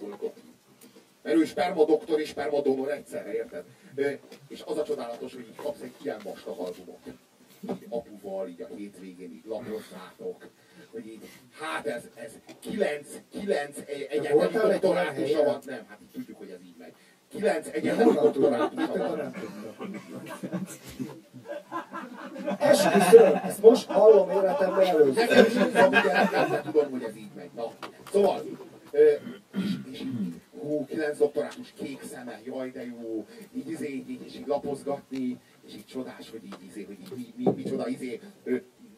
Mert ő sperma doktor és sperma donor egyszerre, érted? És az a csodálatos, hogy így kapsz egy ilyen vastag albumot. Így apuval, így a hétvégén így lapozzátok. Hogy így, hát ez, ez kilenc, kilenc egy- egyetemi doktorátusa van. Nem, hát tudjuk, hogy ez így megy. Kilenc egyetemi doktorátusa van. Esküszöm, ezt most hallom életemben először. Nekem is tudom, hogy ez így megy. Na, szóval, és, és így, hú, kilenc doktorátus kék szeme, jaj de jó, így izé, így, így, így lapozgatni, és így csodás, hogy így izé, hogy így mi, mi, micsoda izé,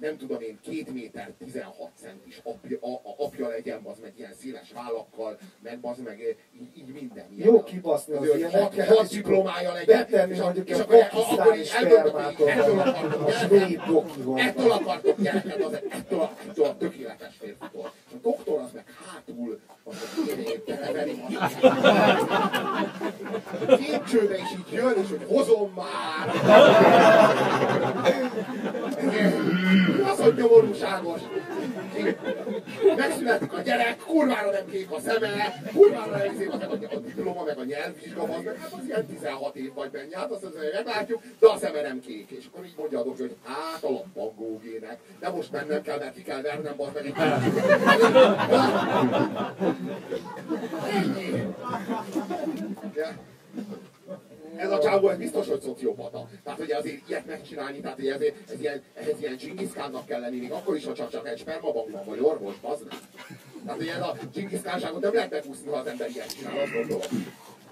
nem tudom én, két méter 16 centis apja, a, a, apja legyen, az meg ilyen széles vállakkal, meg az meg így, így minden. Ilyen, Jó kibaszni az hogy ilyeneket, Hat, hat diplomája legyen. Betenni és a- mondjuk és a pakisztáni spermától, ettől akartok a svéd dokival. Ettől akartok gyereket, az ettől, a- ettől a tökéletes férfitól. A doktor az meg hátul, az meg televeri Képcsőbe is így jön, és hogy hozom már. Az, hogy nyomorúságos. Megszületik a gyerek, kurvára nem kék a szeme, kurvára nem izé, meg a, a diploma, meg a nyelvvizsga, meg, hát az ilyen 16 év vagy mennyi, hát azt azért meglátjuk, de a szeme nem kék. És akkor így mondja a doktor, hogy hát a lappangógének, de most mennem kell, mert ki kell vernem, az meg egy Ennyi. Ja. Ez a csávó, ez biztos, hogy szociopata. Tehát, hogy azért ilyet megcsinálni, tehát, hogy ezért, ez ilyen, ehhez ilyen csingiszkánnak kell lenni, még akkor is, ha csak, csak egy spermabankban vagy orvos, az nem. Tehát, hogy ez a csingiszkánságot nem lehet megúszni, ha az ember ilyet csinál, azt gondolom.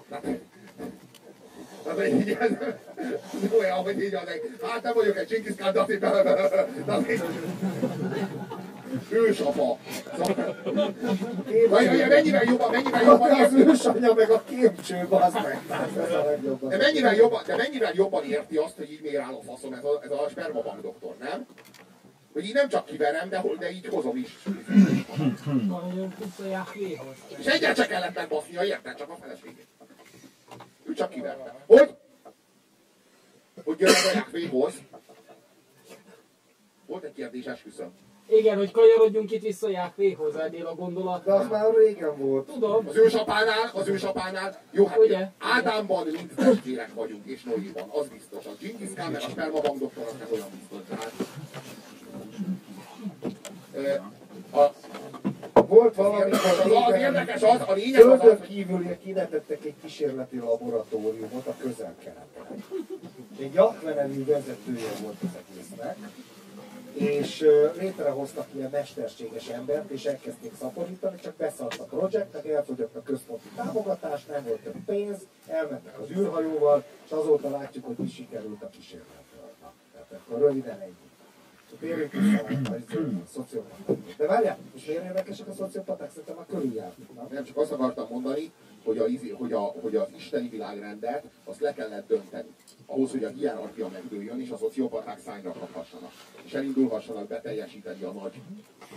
Tehát, tehát, hogy így ez, olyan, hogy így az hát nem vagyok egy csingiszkán, de azért de ősapa. Vagy, vagy, mennyivel jobban, mennyivel jobban Az ősanya meg a képcső, az meg. De mennyivel, jobban, de mennyivel jobban érti azt, hogy így miért áll a faszom ez a, ez a spermabank doktor, nem? Hogy így nem csak kiverem, de, de így hozom is. És egyet se kellett megbasznia, érted? Csak a feleségét. Ő csak kiverte. Hogy? Hogy jön a Jákvéhoz? Volt egy kérdés, esküszöm. Igen, hogy kanyarodjunk itt vissza Jákvéhoz ennél a De az már régen volt. Tudom, Az ősapánál, az ősapánál, jó, hát Ugye? Ádámban mind testvérek vagyunk, és Noéban, az biztos. A Genghis Khan meg a spermabank doktor, az meg olyan biztos. de Hát, Ö, a, Volt valami, az, az, az érdekes az, a lényeg az, az kívül kinetettek egy kísérleti laboratóriumot a közel-keleten. Egy Jakve nevű vezetője volt az egésznek, és létrehoztak ilyen mesterséges embert, és elkezdték szaporítani, csak beszart a projektnek, elfogyott a központi támogatás, nem volt több pénz, elmentek az űrhajóval, és azóta látjuk, hogy mi sikerült a kísérletből. Na, Tehát akkor röviden ennyi. Térjünk vissza a, a szociopatákra. De várjál, és miért érdekesek a szociopaták? Szerintem már körüljártuk? Nem csak azt akartam mondani, hogy, a, izi- hogy, a, hogy az isteni világrendet azt le kellett dönteni. Ahhoz, hogy a hierarchia megdőljön, és a szociopaták szányra kaphassanak. És elindulhassanak beteljesíteni a nagy,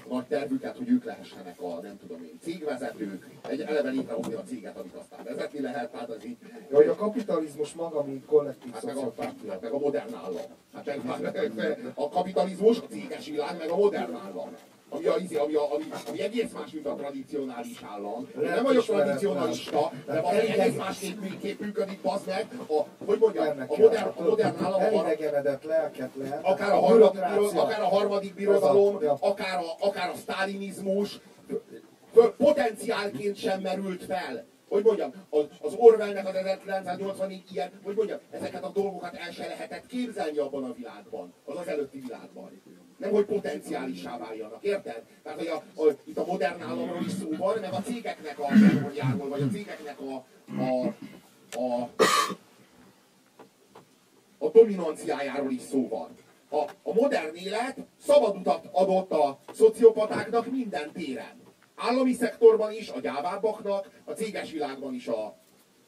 nagy tervüket, hogy ők lehessenek a, nem tudom én, cégvezetők, egy eleve létrehozni a céget, amit aztán vezetni lehet, tehát az így, Ja, hogy a kapitalizmus maga, mint kollektív Hát meg, a, hát meg a modern állam. Hát meg, a kapitalizmus, a céges világ, meg a modern állam. Ami, a, izé- ami, a, ami, ami egész más, mint a tradicionális állam. Én nem vagyok tradicionalista, de valami egész más kép, kép működik, bazd meg. A, hogy mondjam, a modern, a modern állam, Elidegenedett lelket lehet. akár a, harmadik, akár a harmadik birodalom, akár a, akár a sztálinizmus, potenciálként sem merült fel. Hogy mondjam, az, az Orwellnek az 1984 ilyen, hogy mondjam, ezeket a dolgokat el se lehetett képzelni abban a világban, az az előtti világban. Nem, hogy potenciálissá váljanak, érted? Tehát, hogy a, a, itt a modern államról is szó van, meg a cégeknek a terrorjáról, vagy a cégeknek a, a, a, a dominanciájáról is szó van. A, a modern élet szabad utat adott a szociopatáknak minden téren. Állami szektorban is, a gyávábbaknak, a céges világban is a,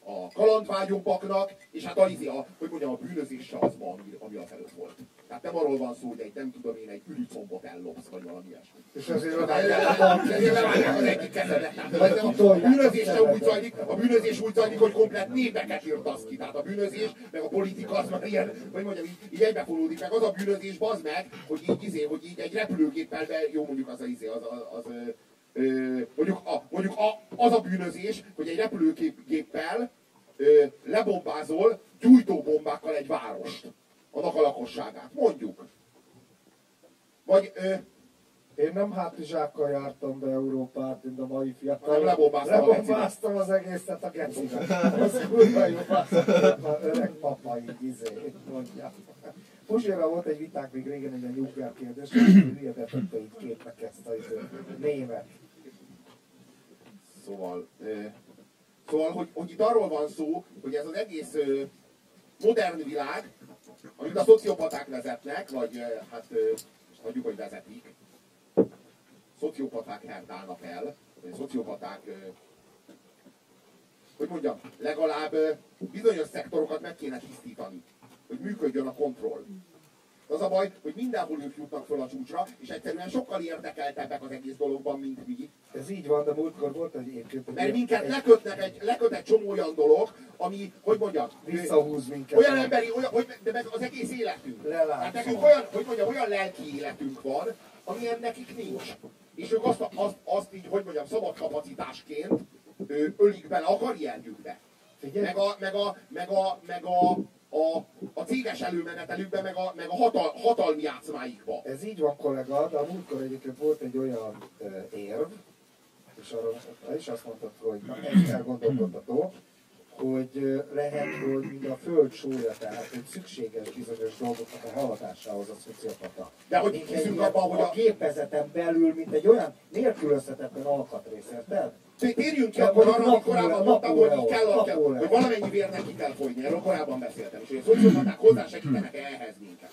a kalandvágyóbbaknak, és hát a, izé, a, hogy mondjam, a bűnözés se az van, ami, ami az előtt volt. Tehát nem arról van szó, hogy egy, nem tudom én, egy ürücombot ellopsz, vagy valami ilyesmi. És ezért De a ezért levágják az egyik kezedet. A bűnözés se úgy zajlik, a bűnözés úgy zajlik, hogy komplet népeket írtasz ki. Tehát a bűnözés, meg a politika az már ilyen, hogy mondjam, így, így egybefonódik meg. Az a bűnözés, bazd meg, hogy így, izé, hogy így egy repülőgéppel be, jó mondjuk az izé, az, az, az ö, mondjuk, a, mondjuk a, az a bűnözés, hogy egy repülőgéppel ö, lebombázol gyújtóbombákkal egy várost, annak a lakosságát. Mondjuk. Vagy ö, Én nem hátizsákkal jártam be Európát, mint a mai fiatal. Hanem lebombáztam a Lebombáztam az egészet a gecibe. Az kurva jó, az öreg papa így izé, mondja. Puzséra volt egy vitánk még régen egy a nyugger kérdés, hogy hülye betette itt képnek ezt a izé, német. Szóval, ö, szóval hogy, hogy itt arról van szó, hogy ez az egész ö, modern világ, amit a szociopaták vezetnek, vagy hát ö, hagyjuk, hogy vezetik, szociopaták herdálnak el, vagy szociopaták, ö, hogy mondjam, legalább ö, bizonyos szektorokat meg kéne tisztítani, hogy működjön a kontroll. Az a baj, hogy mindenhol ők jutnak föl a csúcsra, és egyszerűen sokkal érdekeltebbek az egész dologban, mint mi. Ez így van, de múltkor volt egy egyébként egy, Mert minket egy lekötnek egy, leköt egy csomó olyan dolog, ami, hogy mondjam, visszahúz minket. olyan emberi, olyan, hogy, de meg az egész életünk. Lelátszol. Tehát nekünk olyan, hogy mondjam, olyan lelki életünk van, amilyen nekik nincs. És ők azt, azt, azt így, hogy mondjam, szabad kapacitásként ölik bele a karrierjükbe. Figyelj. Meg a, meg a, meg a, meg a, a, a céges előmenetelükbe, meg a, meg a hatal, hatalmi játszmáikba. Ez így van, kollega, de a múltkor egyébként volt egy olyan uh, érv, és arra is azt mondtad, hogy elgondolkodható, hogy lehet, hogy mind a föld súlya, tehát hogy szükséges bizonyos dolgoknak a haladásához a szociopata. De hogy hiszünk abban, hogy a- a gépezeten belül, mint egy olyan nélkülözhetetlen alkatrész, érted? Térjünk ki mondjuk arra, amit korábban mondtam, hogy, így kell, kell, hogy valamennyi vérnek ki kell folyni. Erről korábban beszéltem is, hogy a szociopaták hozzásegítenek ehhez minket.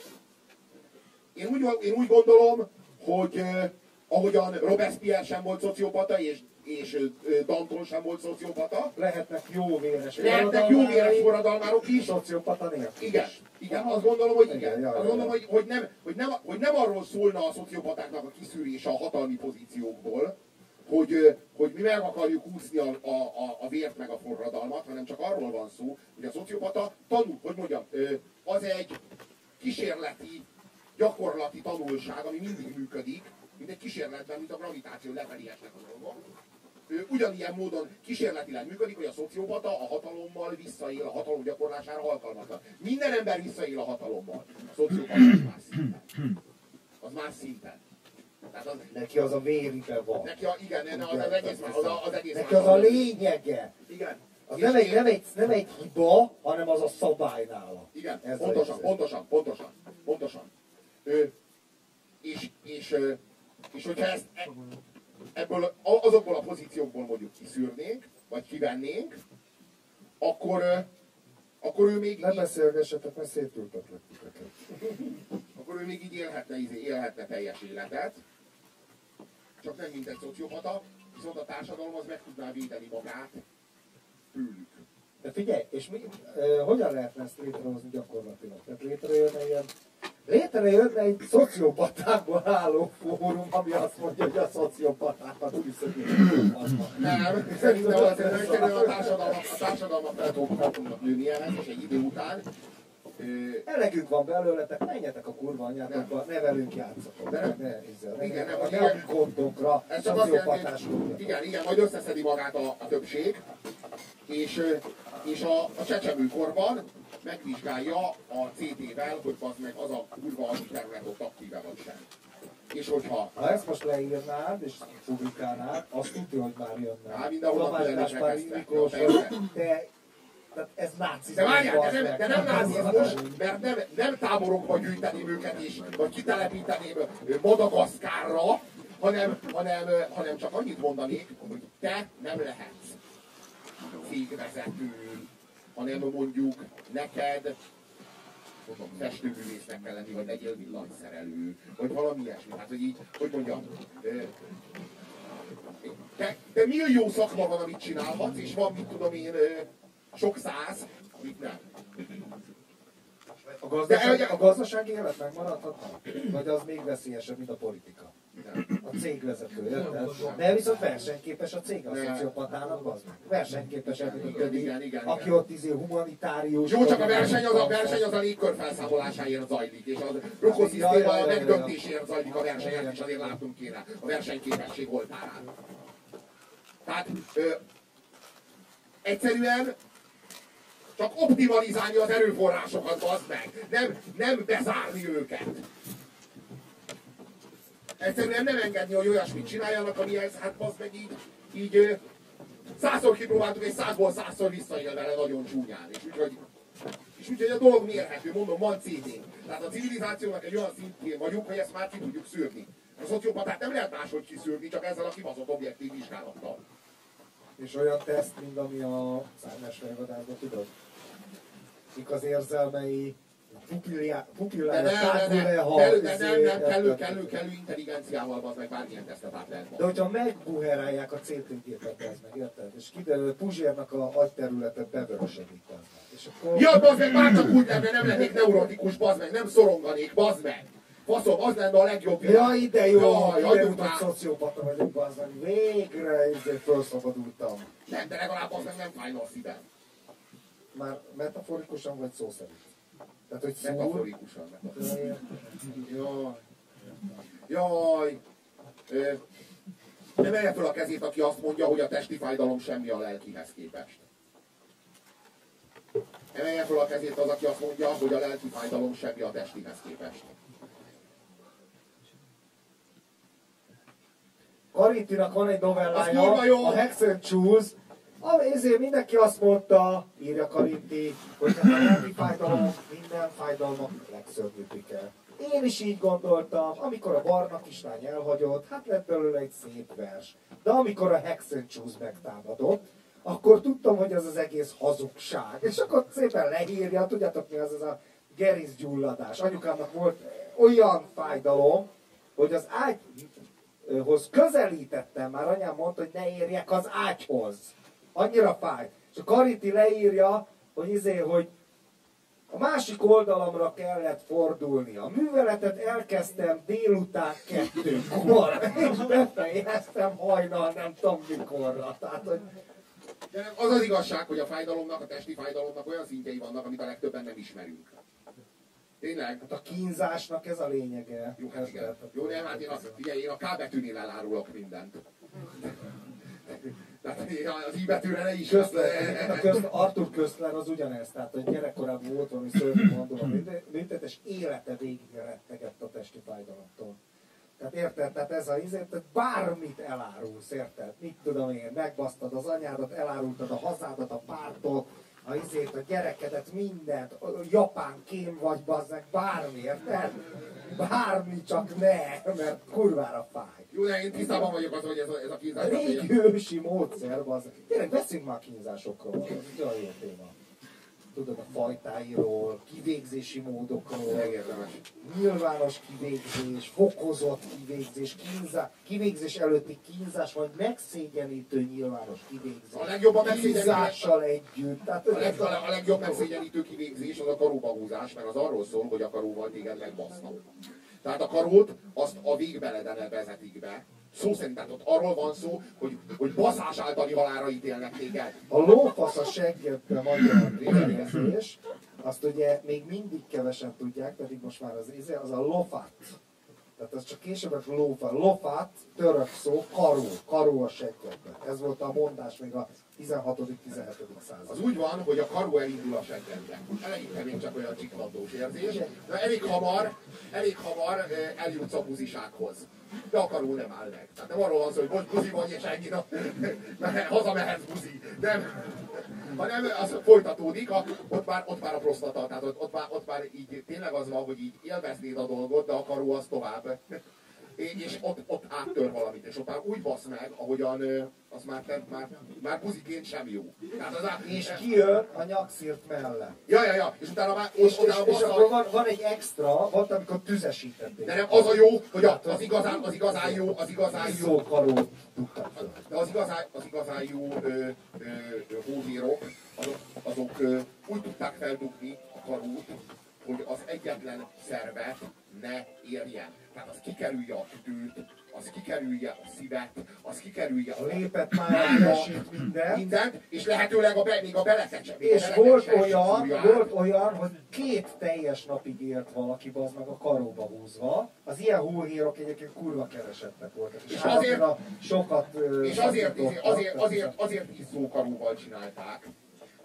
Én úgy, én úgy gondolom, hogy eh, ahogyan Robespierre sem volt szociopata, és, és eh, Danton sem volt szociopata, Lehetnek jó véres lehetnek jó véres forradalmárok is, szociopata nélkül. igen, igen, azt gondolom, hogy Igen, igen. Azt gondolom, hogy, hogy, nem, hogy, nem, hogy nem arról szólna a szociopatáknak a kiszűrése a hatalmi pozíciókból, hogy, hogy mi meg akarjuk úszni a, a, a, a vért meg a forradalmat, hanem csak arról van szó, hogy a szociopata tanul, hogy mondjam, az egy kísérleti, gyakorlati tanulság, ami mindig működik, mint egy kísérletben, mint a gravitáció lefelé esnek a dolgok. Ugyanilyen módon kísérletileg működik, hogy a szociopata a hatalommal visszaél, a hatalom gyakorlására alkalmatlan. Minden ember visszaél a hatalommal. A szociopata az más szinten. Az más szinten. Tehát az, Neki az a véribe van. neki a, igen, az, az egész, az, a- az egész Neki az a lényege. Igen. Az nem egy, nem, egy, nem egy hiba, hanem az a szabály nála. Igen, Ez pontosan, pontosan, pontosan, pontosan. Ö, és, és, és hogyha ezt e, ebből, azokból a pozíciókból mondjuk kiszűrnénk, vagy kivennénk, akkor, akkor ő még Ne így, beszélgessetek, mert szétültetlek titeket. akkor akkor ő még így élhetne, izé, élhetne teljes életet, csak nem mint egy szociopata, viszont a társadalom az meg tudná védeni magát tőlük. De figyelj, és mi, uh, hogyan lehetne ezt létrehozni gyakorlatilag? Tehát létrejönne ilyen Létrejönne egy szociopatákból álló fórum, ami azt mondja, hogy a szociopatákat úgy Nem, szerintem az, szerintem a társadalmak, a társadalmak fel tudnak nőni ehhez, és egy idő után Elegünk van belőletek, menjetek a kurva anyátokba, ne velünk játszatok. De nem, ne, izzel, igen, nem, a igen, kontokra, ez csak azt jelenti, igen, igen, majd összeszedi magát a, a többség, és, és a, a csecsemőkorban megvizsgálja a CD-vel, hogy az meg az a kurva terület ott aktíve vagy sem. És hogyha... Ha ezt most leírnád és publikálnád, azt tudja, hogy már jönne. Hát mindenhol a Miklós, te tehát ez nácizmus. De várjál, de nem, de nem nácizmus, mert nem, nem táborokba gyűjteném őket is, vagy kitelepíteném Madagaszkárra, hanem, hanem, hanem csak annyit mondanék, hogy te nem lehetsz cégvezető, hanem mondjuk neked mondom, festőművésznek kell lenni, vagy legyél villanyszerelő, vagy valami ilyesmi. Hát, hogy így, hogy mondjam, te, te millió szakma van, amit csinálhatsz, és van, mit tudom én, sok száz, amit nem. A gazdaság, a gazdasági élet megmaradhatna? Vagy az még veszélyesebb, mint a politika? A cégvezető, érted? De viszont versenyképes a cég a szociopatának, az versenyképes, mint a igen, aki ott izé humanitárius. Jó, csak a verseny az a, verseny az a légkör felszámolásáért zajlik, és a ökoszisztéma a megdöntéséért zajlik a verseny, és azért látunk kéne a versenyképesség oltárán. Tehát ö, egyszerűen csak optimalizálni az erőforrásokat, az meg. Nem, nem bezárni őket. Egyszerűen nem engedni, hogy olyasmit csináljanak, amihez, hát az meg így, így százszor kipróbáltuk, és százból százszor visszajön vele nagyon csúnyán. És úgyhogy, és úgyhogy a dolog mérhető, mondom, van cd Tehát a civilizációnak egy olyan szintjén vagyunk, hogy ezt már ki tudjuk szűrni. A szociopatát nem lehet máshogy kiszűrni, csak ezzel a kibaszott objektív vizsgálattal. És olyan teszt, mint ami a szárnyás fejvadászban tudod? Mik az érzelmei, pupillája, pupillája tágul kell, De nem, nem, kellő, kellő, kellő intelligenciával az meg bármilyen tesztet át lehet De hogyha megbuherálják a CT-gépet, ez meg, érted? És kiderül, hogy Puzsérnak a agyterülete bevörösödik. És akkor... Ja, bazd meg, már csak úgy lenne, nem lennék neurotikus, bazd meg, nem szoronganék, bazd meg! Faszom, az lenne a legjobb Ja, ide jó, ja, ide jó, hogy szociopata vagyok, bazd meg. Végre ezért felszabadultam. Nem, de legalább az meg nem fájna a szívem. Már metaforikusan vagy szó szerint? Tehát, hogy szúr... Metaforikusan. Jaj. Jaj. Emelje fel a kezét, aki azt mondja, hogy a testi fájdalom semmi a lelkihez képest. Emelje fel a kezét az, aki azt mondja, hogy a lelki fájdalom semmi a testihez képest. Karintinak van egy novellája, a Hex and Choose, ezért mindenki azt mondta, írja Karinti, hogy a lelki fájdalom minden fájdalmak legszörnyűbbike. Én is így gondoltam, amikor a barna kislány elhagyott, hát lett belőle egy szép vers. De amikor a Hexen Choose megtámadott, akkor tudtam, hogy ez az egész hazugság. És akkor szépen leírja, tudjátok mi az, ez a gerincgyulladás. Anyukámnak volt olyan fájdalom, hogy az ágyhoz közelítettem, már anyám mondta, hogy ne érjek az ágyhoz. Annyira fáj. És a Kariti leírja, hogy izé, hogy a másik oldalamra kellett fordulni. A műveletet elkezdtem délután kettőkor, és befejeztem hajnal nem tudom mikorra. Tehát, hogy de az az igazság, hogy a fájdalomnak, a testi fájdalomnak olyan szintjei vannak, amit a legtöbben nem ismerünk. Tényleg? Hát a kínzásnak ez a lényege. Jó, hát igen. Jó, nem, hát én a, figyelj, én a K betűnél elárulok mindent. Tehát az I betűre ne is. Közler, a közt, Arthur Közler az ugyanez, tehát hogy gyerekkorában volt valami szörnyű mondom, büntetés élete végig rettegett a testi fájdalomtól. Tehát érted? Tehát ez a izé, tehát bármit elárulsz, érted? Mit tudom én, megbasztad az anyádat, elárultad a hazádat, a pártot, a izét, a gyerekedet, mindent, japán kém vagy, bazzeg, bármi, érted? Bármi, csak ne, mert kurvára fáj. Jó, de én tisztában vagyok az, hogy ez a, ez a kínzás. Régi ősi módszer, bazzeg. Tényleg beszéljünk már kínzásokról, ez olyan jó téma. tudod, a fajtáiról, kivégzési módokról, Megérdemes. nyilvános kivégzés, fokozott kivégzés, kínzá, kivégzés előtti kínzás, vagy megszégyenítő nyilvános kivégzés. A legjobb a Kínzással együtt. Tehát A, leg, a, a legjobb megszégyenítő kivégzés az a karóba húzás, mert az arról szól, hogy a karóval téged megbasznak. Tehát a karót azt a végbeleden vezetik be. Szó szerint, tehát ott arról van szó, hogy, hogy baszás általi halára ítélnek téged. A lófasz a seggedbe magyar kifejezés, azt ugye még mindig kevesen tudják, pedig most már az íze, az a lofat. Tehát az csak később lófa. Lofat, török szó, karó, karó a seggedbe. Ez volt a mondás még a 16.-17. század. Az úgy van, hogy a karó elindul a seggedbe. Eleinte még csak olyan csiklandós érzés, de elég hamar, elég hamar eljutsz a buzisághoz. De a karó nem áll meg. Tehát nem arról van szó, hogy most buzi vagy, és ennyi nap hazamehetsz buzi. Nem. Hanem az folytatódik, a, ott, már, ott már a prostata, tehát ott, ott, már, ott már így tényleg az van, hogy így élveznéd a dolgot, de a karó az tovább. És ott, ott áttör valamit, és ott már úgy basz meg, ahogyan az már, te- már, már buziként sem jó. Tehát az á, És kijön a nyakszírt mellett. Ja, ja, ja, és utána már És, és, utána és basz, akkor van, van egy extra, volt, amikor tüzesítették. de nem az a jó, hogy a, az igazán, az igazán jó, az igazán jó, föl. de az igazán, az igazán jó ö, ö, ö, hóhérok, azok, azok ö, úgy tudták feldugni a karót, hogy az egyetlen szervet ne érjen. Tehát az kikerülje a tüdőt, az kikerülje a szívet, az kikerülje a Lépett már a üresít minden. mindent, és lehetőleg a be, még a beletecse. a És beletecse volt olyan, volt olyan, hogy két teljes napig ért valaki az meg a karóba húzva. Az ilyen hóhírok egyébként kurva keresettek voltak. És azért- általában sokat És azért, azért, tehát azért, azért izzókaróval csinálták,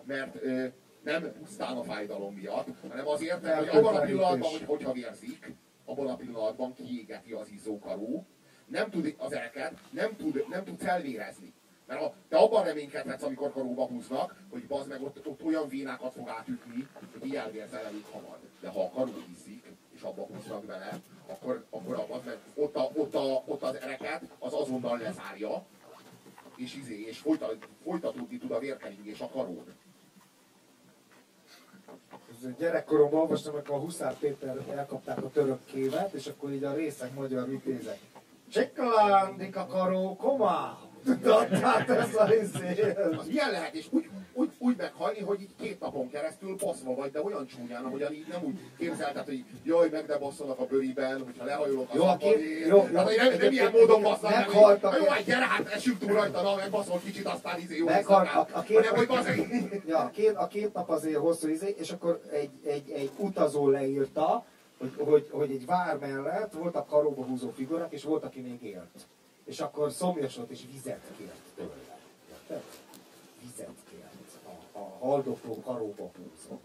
mert ö, nem pusztán a fájdalom miatt, hanem azért, mert hogy abban a pillanatban, hogy hogyha vérzik, abban a pillanatban kiégeti az izzókaró, nem tud az elket, nem tud, nem tud elvérezni. Mert a, te abban reménykedhetsz, amikor karóba húznak, hogy bazd meg ott, ott olyan vénákat fog átütni, hogy elvérzel elég hamar. De ha a karó hiszik, és abba húznak bele, akkor, akkor a, bazd meg, ott, a, ott, a, ott az ereket az azonnal lezárja, és, izé, és folyta, folytatódni tud a vérkeringés a karón. Gyerekkoromban olvastam, amikor a Huszár Péter elkapták a török kévet, és akkor így a részek magyar vitézek. Csekkalándik a karó, komá! Tudod, tehát ez a izé. Az milyen lehet, és úgy, úgy, úgy meghalni, hogy így két napon keresztül baszva vagy, de olyan csúnyán, ahogyan így nem úgy képzelted, hogy jaj, meg de basszanak a bőriben, hogyha lehajolok a Jó, a két- jó, jó, hogy nem, nem ilyen módon meg, hogy meghaltak- jó, hát gyere, hát esünk túl rajta, na, megbaszol kicsit, aztán izé jó Meghalt éjszakát. a- két- basz, Ja, a két, a két nap azért hosszú izé, és akkor egy, egy, egy utazó leírta, hogy, hogy, hogy egy vár mellett voltak karóba húzó figurák, és volt, aki még élt. És akkor szomjasodott, és vizet kért tőle. Érted? Vizet kért. A, a haldokló karóba húzó.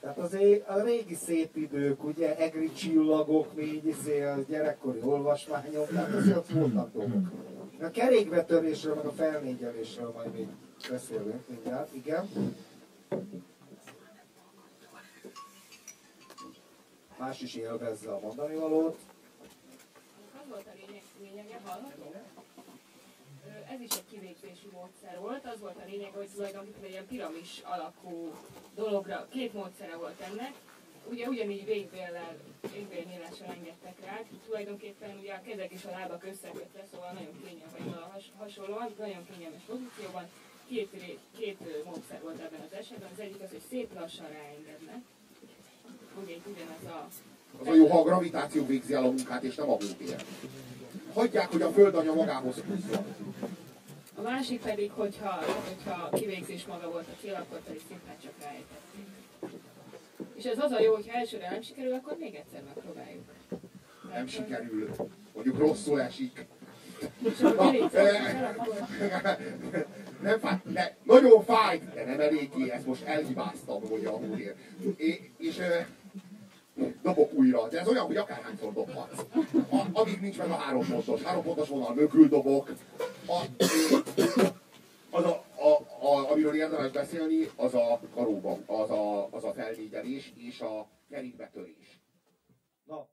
Tehát azért a régi szép idők, ugye, egri csillagok, még izé, a gyerekkori olvasmányok, tehát azért ott voltak dolgok. A kerékbetörésről, meg a felnégyelésről majd még beszélünk mindjárt, igen. Más is élvezze a mondani valót. Az volt a lényeg, lényege? Ö, Ez is egy kivégzési módszer volt, az volt a lényeg, hogy tulajdonképpen ilyen piramis alakú dologra, két módszere volt ennek. Ugye ugyanígy végbéllel, végbélnyílással engedtek rá, tulajdonképpen ugye a kezek és a lábak összekötve, szóval nagyon kényelmes, has, hasonlóan, nagyon kényelmes pozícióban. Két, két módszer volt ebben az esetben, az egyik az, hogy szép lassan ráengednek. Ugye itt ugyanaz a Az a jó, ha a gravitáció végzi el a munkát, és nem a hóvér. Hagyják, hogy a földanya magához húzzon. A másik pedig, hogyha, hogyha kivégzés maga volt a cél, akkor pedig szimplán csak ráejtették. És ez az a jó, hogyha elsőre nem sikerül, akkor még egyszer megpróbáljuk. Nem Mert, sikerül. Mondjuk rosszul esik. És Na, eh, nem fáj, de nagyon fájt, de nem eléggé, ezt most elhibáztam, hogy a húrér. É, és eh, dobok újra, de ez olyan, hogy akárhányszor dobhatsz. A, amíg nincs meg a három pontos. Három pontos vonal mögül dobok. A, az a, a, a, amiről érdemes beszélni, az a karóban, az a, az a felnégyelés és a kerékbetörés. Na,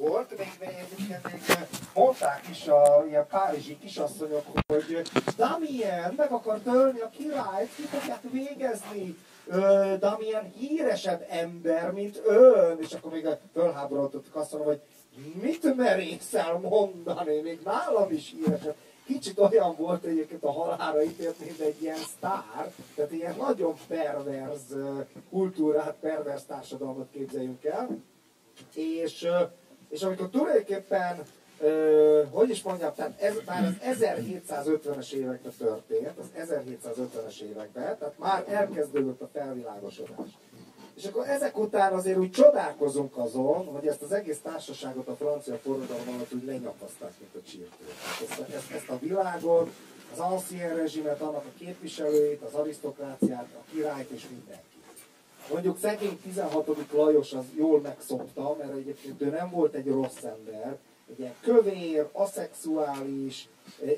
ö, egyébként még mondták is a ilyen párizsi kisasszonyok, hogy Damien meg akar tölni a királyt, ki fogják végezni. Ö, Damien híresebb ember, mint ön. És akkor még fölháborodottak azt mondom, hogy mit merészel mondani, még nálam is híresebb. Kicsit olyan volt egyébként a halára ítélt, mint egy ilyen sztár, tehát ilyen nagyon perverz kultúrát, perverz társadalmat képzeljünk el. És, és amikor tulajdonképpen, hogy is mondjam, tehát ez már az 1750-es években történt, az 1750-es években, tehát már elkezdődött a felvilágosodás. És akkor ezek után azért úgy csodálkozunk azon, hogy ezt az egész társaságot a francia forradalom alatt úgy lenyapaszták, mint a csirkőt. Ezt, ezt, ezt a világot, az ancien rezsimet, annak a képviselőit, az arisztokráciát, a királyt és mindenki. Mondjuk szegény 16. Lajos az jól megszokta, mert egyébként ő nem volt egy rossz ember, egy ilyen kövér, aszexuális,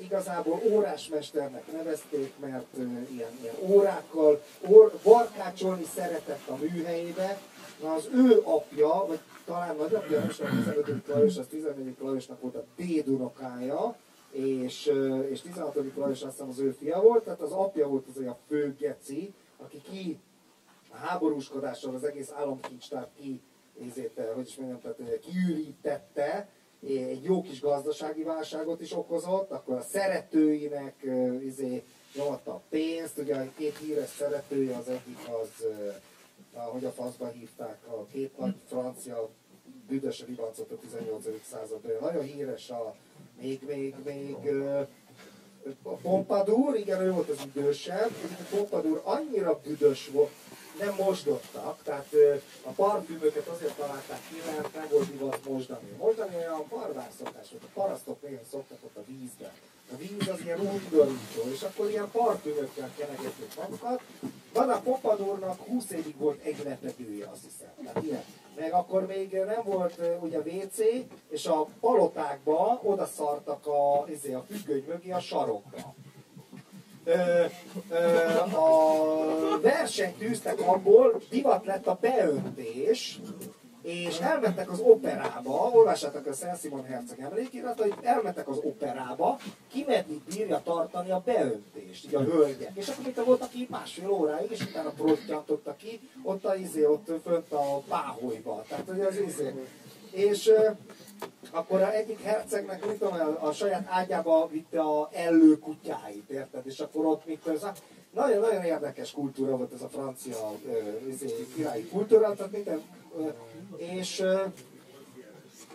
igazából órásmesternek nevezték, mert ilyen, ilyen órákkal ór, barkácsolni szeretett a műhelyébe. Na az ő apja, vagy talán nagyapja, nem sem 15. Lajos, az 14. Lajosnak volt a dédunokája, és, és 16. Lajos azt hiszem az ő fia volt, tehát az apja volt az a fő geci, aki ki a háborúskodással az egész államkincstárt ki, ezért, hogy is mondjam, tehát kiürítette, egy jó kis gazdasági válságot is okozott, akkor a szeretőinek izé, nyomatta a pénzt, ugye a két híres szeretője, az egyik az, hogy a faszba hívták, a két nagy francia büdös ribancot a 18. században, nagyon híres a még, még, még a Pompadour, igen, ő volt az idősebb, a Pompadour annyira büdös volt, nem mosdottak, tehát a parfümöket azért találták ki, mert nem volt divat mosdani. Mosdani olyan barvár szokás volt, a parasztok néha szoktak ott a vízbe. A víz az ilyen undorító, és akkor ilyen parfümökkel kenegették magukat. Van a Popadornak 20 évig volt egy lepedője, azt hiszem. Tehát ilyen. Meg akkor még nem volt ugye WC, és a palotákba oda szartak a, izé, a függöny mögé a sarokba a versenyt tűztek abból, divat lett a beöntés, és elmentek az operába, olvassátok a Szent Simon Herceg emlékirat, hogy elmentek az operába, ki meddig bírja tartani a beöntést, így a hölgyek. És akkor itt volt, aki másfél óráig, és utána prottyantotta ki, ott a izé, ott fönt a páholyba. Tehát, hogy az izé. És akkor a egyik hercegnek, mit tudom, a, a saját ágyába vitte a ellő kutyáit, érted? És akkor ott mit tudom, nagyon-nagyon érdekes kultúra volt ez a francia uh, királyi kultúra, tehát minden, uh, és uh,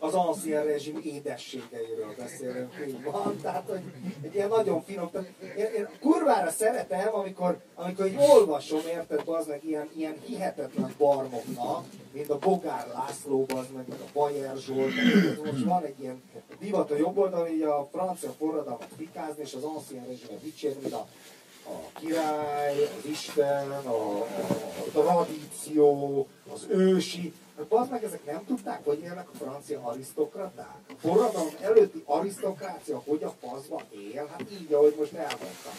az ancien rezsim édességeiről beszélünk, van, tehát hogy egy ilyen nagyon finom, tehát én, én kurvára szeretem, amikor, amikor így olvasom, érted, az meg ilyen, ilyen hihetetlen barmoknak, mint a Bogár László, az meg, meg a Bayer Zsolt, most van egy ilyen divat a jobb oldalon, így a francia forradalmat fikázni, és az ancien rezsimet dicsérni, a, a király, az Isten, a, a, a tradíció, az ősi, az meg ezek nem tudták, hogy élnek a francia arisztokraták. A forradalom előtti arisztokrácia hogy a faszba él? Hát így, ahogy most elmondtam.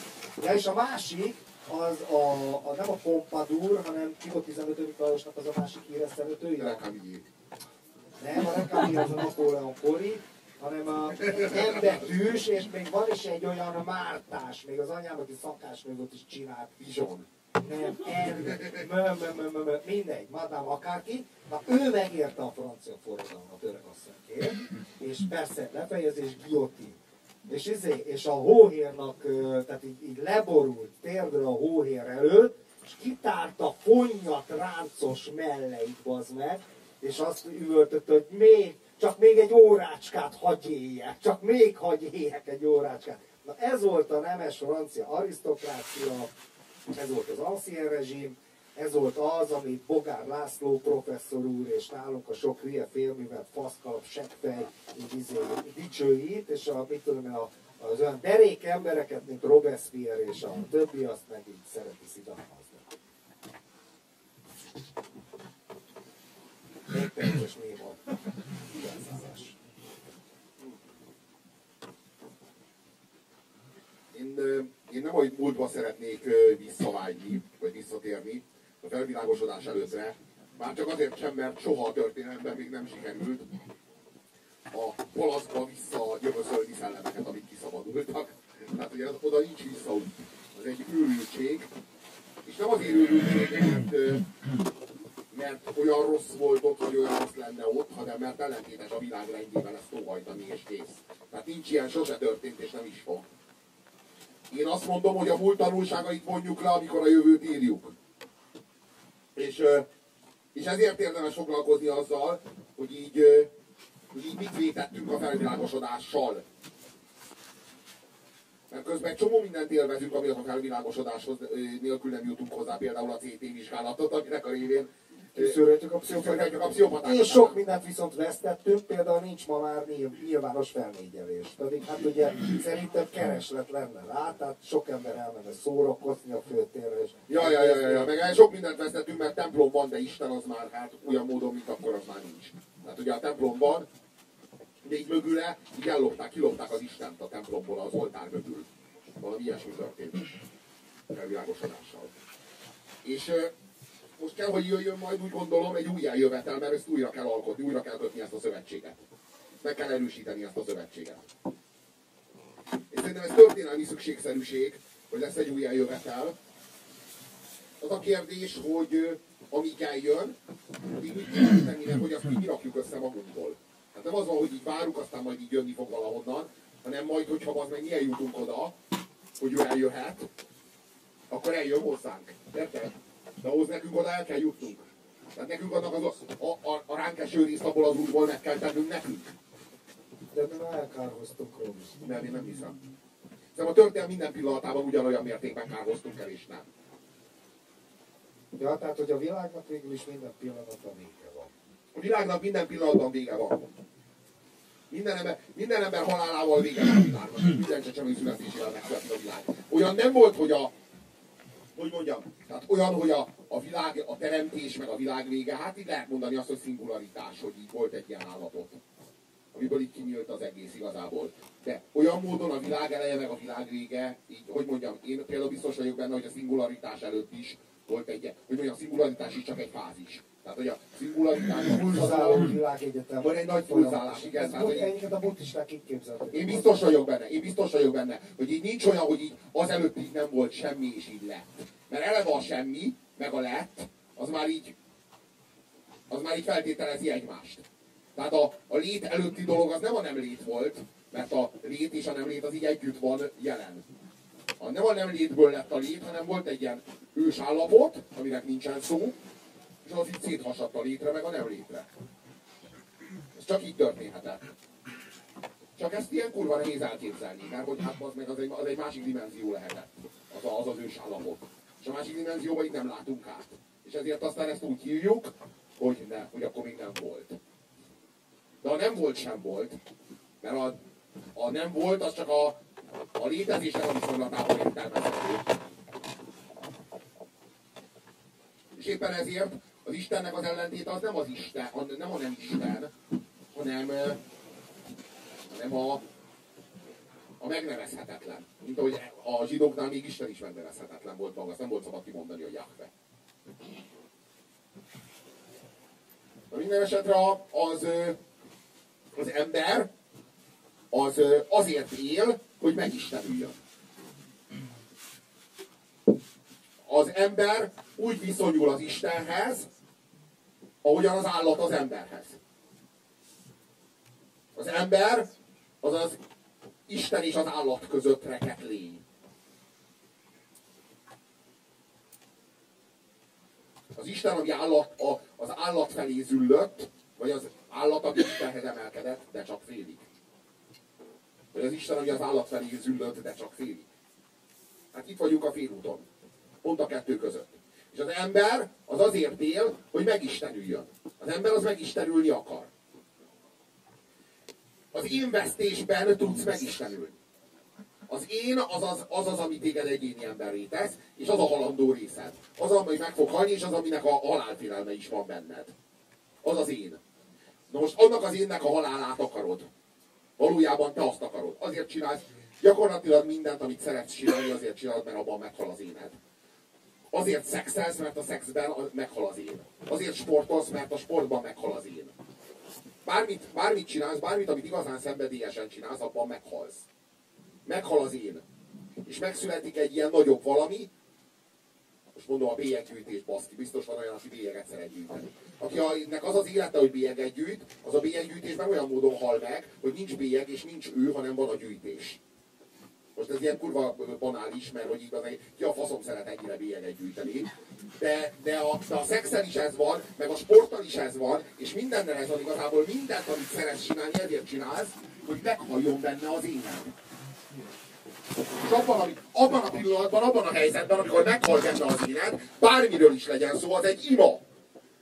Ja, és a másik, az a, a nem a Pompadour, hanem volt 15. Lajosnak az a másik híres szeretője? Nem, a Recamier az a Napóleon kori, hanem a embetűs, és még van is egy olyan mártás, még az anyám, aki szakásnőgot is csinált. Bizson. Nem, M, mindegy, madám akárki. Na ő megérte a francia forradalmat, öreg asszonykért, és persze lefejezés guillotine. És, izé, és a hóhérnak, tehát így, így leborult térdről a hóhér előtt, és kitárta fonnyat ráncos melleit, bazd meg, és azt üvöltött, hogy még, csak még egy órácskát hagyj éljek, csak még hagyj éljek egy órácskát. Na ez volt a nemes francia arisztokrácia, ez volt az ancien rezsim, ez volt az, amit Bogár László professzor úr és nálunk a sok hülye félművet, faszkalap, seggfej, így izé, dicsőít, és a, mit tudom, a, az olyan derék embereket, mint Robespierre és a többi, azt meg így szereti szidalmazni. Még perces néma. Én, én nem ahogy múltba szeretnék visszavágyni, vagy visszatérni, a felvilágosodás előttre, már csak azért sem, mert soha a történelemben még nem sikerült, a palaszba visszajövözölni szellemeket, amik kiszabadultak. Tehát ugye oda nincs visszaút. Az egy őrültség. És nem azért őrültség, mert, mert olyan rossz volt ott, vagy olyan rossz lenne ott, hanem mert ellentétes a világ rendjével ezt óhajtani, és kész. Tehát nincs ilyen, sose történt, és nem is fog. Én azt mondom, hogy a múlt tanulságait vonjuk le, amikor a jövőt írjuk. És, és ezért érdemes foglalkozni azzal, hogy így, hogy így mit vétettünk a felvilágosodással. Mert közben csomó mindent élvezünk, amit a felvilágosodáshoz nélkül nem jutunk hozzá, például a CT vizsgálatot, aminek a révén Kiszűrhetjük a Kiszűrhetjük a pszichopatákat. És sok mindent viszont vesztettünk, például nincs ma már nyilv- nyilvános felnégyelés. Pedig hát ugye szerintem kereslet lenne rá, tehát sok ember elmenne szórakozni a főtérre. És Ja, ja, ja, ja, ja, meg sok mindent vesztettünk, mert templom van, de Isten az már hát olyan módon, mint akkor az már nincs. Tehát ugye a templomban, még mögüle, így ellopták, kilopták az Istent a templomból az oltár mögül. Valami ilyesmi történt. Felvilágosodással. És most kell, hogy jöjjön majd úgy gondolom egy újjájövetel, mert ezt újra kell alkotni, újra kell kötni ezt a szövetséget. Meg kell erősíteni ezt a szövetséget. És szerintem ez történelmi szükségszerűség, hogy lesz egy újjájövetel. Az a kérdés, hogy amíg eljön, addig mit tenni, hogy azt mi rakjuk össze magunkból. Hát nem az van, hogy így várunk, aztán majd így jönni fog valahonnan, hanem majd, hogyha az meg mi eljutunk oda, hogy ő eljöhet, akkor eljön hozzánk. Érted? De ahhoz nekünk oda el kell jutnunk. Tehát nekünk annak az a, a, a, ránk eső részt abból az útból meg kell tennünk nekünk. De mi már elkárhoztunk róla. Nem, én nem hiszem. Szerintem a történelem minden pillanatában ugyanolyan mértékben kárhoztunk el, és nem. Ja, tehát, hogy a világnak végül is minden pillanatban vége van. A világnak minden pillanatban vége van. Minden ember, minden ember halálával vége van a világnak. Minden csecsemő születésével megszületik a világ. Olyan nem volt, hogy a hogy mondjam, tehát olyan, hogy a, a világ, a teremtés, meg a világ vége, hát így lehet mondani azt, hogy szingularitás, hogy így volt egy ilyen állapot, amiből így kinyílt az egész igazából. De olyan módon a világ eleje, meg a világ vége, így, hogy mondjam, én például biztos vagyok benne, hogy a szingularitás előtt is volt egy, hogy mondjam, a szingularitás is csak egy fázis. Tehát, hogy a szingularitás... Pulzáló világegyetem. Van egy nagy pulzálás, igen. Tehát, hogy- a buddhisták így képzelték. én biztos vagyok benne, én biztos vagyok benne, hogy így nincs olyan, hogy így az előtt így nem volt semmi, és így lett. Mert eleve a semmi, meg a lett, az már így, az már így feltételezi egymást. Tehát a, a lét előtti dolog az nem a nem lét volt, mert a lét és a nem lét az így együtt van jelen. A, nem a nem létből lett a lét, hanem volt egy ilyen ős állapot, aminek nincsen szó, és az így széthasadt a létre, meg a nem létre. Ez csak így történhetett. Csak ezt ilyen kurva nehéz elképzelni, mert hogy hát az meg az egy, az egy másik dimenzió lehetett. Az, a, az az ős állapot. És a másik dimenzióban itt nem látunk át. És ezért aztán ezt úgy hívjuk, hogy ne, hogy akkor még nem volt. De a nem volt sem volt, mert a, a nem volt, az csak a, a létezésnek a viszonylatában értelmezhető. És éppen ezért az Istennek az ellentéte az nem az Isten, nem a nem Isten, hanem, ö, hanem a, a megnevezhetetlen. Mint ahogy a zsidóknál még Isten is megnevezhetetlen volt maga, nem volt szabad kimondani, hogy Jahve. Na minden esetre az, ö, az ember az ö, azért él, hogy megistenüljön. Az ember úgy viszonyul az Istenhez, ahogyan az állat az emberhez. Az ember az az Isten és az állat között rekedt lény. Az Isten, ami állat, a, az állat felé züllött, vagy az állat, ami Istenhez emelkedett, de csak félig. Vagy az Isten, ami az állat felé züllött, de csak félig. Hát itt vagyunk a félúton. Pont a kettő között. És az ember az azért él, hogy megistenüljön. Az ember az megistenülni akar. Az én vesztésben tudsz megistenülni. Az én az az, az, az ami téged egyéni emberré tesz, és az a halandó részed. Az, ami meg fog halni, és az, aminek a halálfélelme is van benned. Az az én. Na most annak az énnek a halálát akarod. Valójában te azt akarod. Azért csinálsz gyakorlatilag mindent, amit szeretsz csinálni, azért csinálod, mert abban meghal az éned. Azért szexelsz, mert a szexben meghal az én. Azért sportolsz, mert a sportban meghal az én. bármit, bármit csinálsz, bármit, amit igazán szenvedélyesen csinálsz, abban meghalsz. Meghal az én. És megszületik egy ilyen nagyobb valami, most mondom a bélyeggyűjtés, baszki, biztos van olyan, aki bélyeget szeret gyűjteni. Nek az az élete, hogy bélyeget gyűjt, az a bélyeggyűjtésben olyan módon hal meg, hogy nincs bélyeg és nincs ő, hanem van a gyűjtés. Most ez ilyen kurva banális, mert hogy igazán ki a faszom szeret ennyire bélyeget gyűjteni. De, de, a, de a szexen is ez van, meg a sporttal is ez van, és mindennel ez van igazából mindent, amit szeretsz csinálni, ezért csinálsz, hogy meghalljon benne az éned. És abban a, abban a pillanatban, abban a helyzetben, amikor meghal benne az éned, bármiről is legyen szó, az egy ima.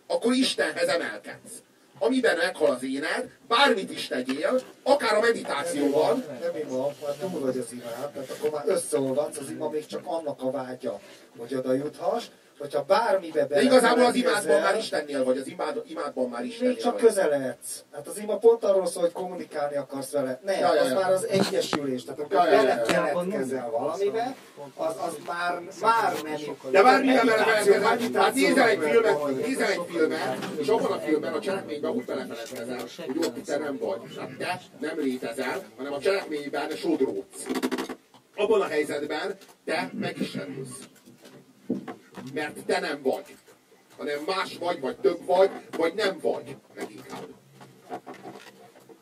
Akkor Istenhez emelkedsz. Amiben meghal az éned, bármit is tegyél, akár a meditációban, Nem ima, már túl vagy az imán, tehát akkor már összeolvadsz, az ima még csak annak a vágya, hogy oda juthass, hogyha bármibe de igazából az imádban már Istennél vagy, az imád, imádban már Istennél Még csak vagy. közeledsz. Hát az ima pont arról szól, hogy kommunikálni akarsz vele. Nem, Ja, az ja. már az egyesülés. Tehát amikor Ja, ja, belekeletkezel valamibe, az, az már, már nem... De bármiben Meditáció, belefeledkezel, hát nézel egy filmet, nézel egy filmet, és abban a filmben a cselekményben úgy belefeledkezel, hogy ott te nem vagy. Hát te nem létezel, hanem a cselekményben sodródsz. Abban a helyzetben te megistenülsz. Mert te nem vagy. Hanem más vagy, vagy több vagy, vagy nem vagy. Leginkább.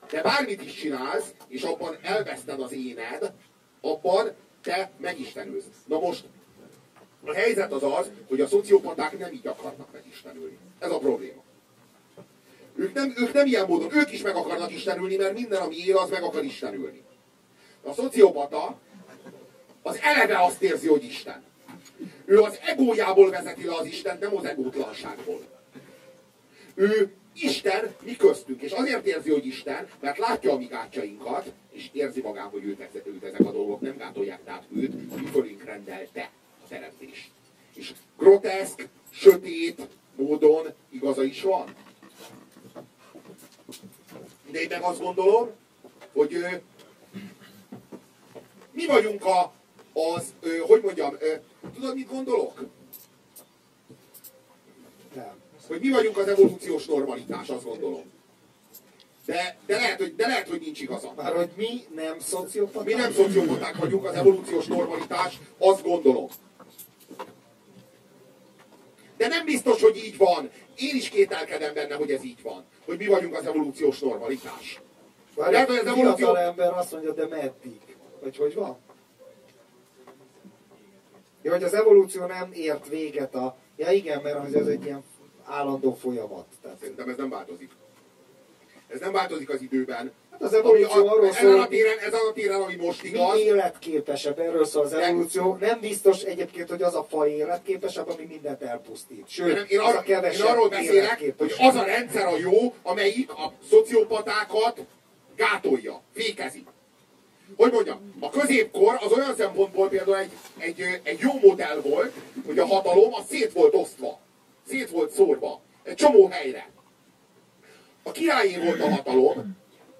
De bármit is csinálsz, és abban elveszted az éned, abban te megistenülsz. Na most, a helyzet az az, hogy a szociopaták nem így akarnak megistenülni. Ez a probléma. Ők nem, ők nem ilyen módon, ők is meg akarnak istenülni, mert minden, ami él, az meg akar istenülni. A szociopata az eleve azt érzi, hogy Isten. Ő az egójából vezeti le az Istent, nem az egótlanságból. Ő Isten mi köztünk, és azért érzi, hogy Isten, mert látja a mi gátjainkat, és érzi magán, hogy őt, őt ezek a dolgok nem gátolják, tehát őt fölünk rendelte a teremtés. És groteszk, sötét módon igaza is van. De én meg azt gondolom, hogy ö, mi vagyunk a, az, ö, hogy mondjam, ö, tudod, mit gondolok? Nem. hogy mi vagyunk az evolúciós normalitás, azt gondolom. De, de, lehet, hogy, de lehet, hogy nincs igaza. Már hogy mi nem szociopaták? Mi nem szociopaták vagyunk, az evolúciós normalitás, azt gondolom. De nem biztos, hogy így van. Én is kételkedem benne, hogy ez így van. Hogy mi vagyunk az evolúciós normalitás. Várj, Lehet, hogy az evolúció- ember azt mondja, de meddig? Vagy hogy van? Ja, hogy az evolúció nem ért véget a... Ja igen, mert az ez egy ilyen állandó folyamat. Tehát, Szerintem ez nem változik. Ez nem változik az időben. hát az evolúció arról ezen, szól, a téren, ezen a téren, ami most mi igaz, életképesebb, erről szól az evolúció. Nem biztos egyébként, hogy az a faj életképesebb, ami mindent elpusztít. Sőt, Én, én, az arra, a én arról beszélek, hogy az a rendszer a jó, amelyik a szociopatákat gátolja, fékezi. Hogy mondjam, a középkor az olyan szempontból például egy, egy, egy jó modell volt, hogy a hatalom az szét volt osztva, szét volt szórva, egy csomó helyre. A királyé volt a hatalom,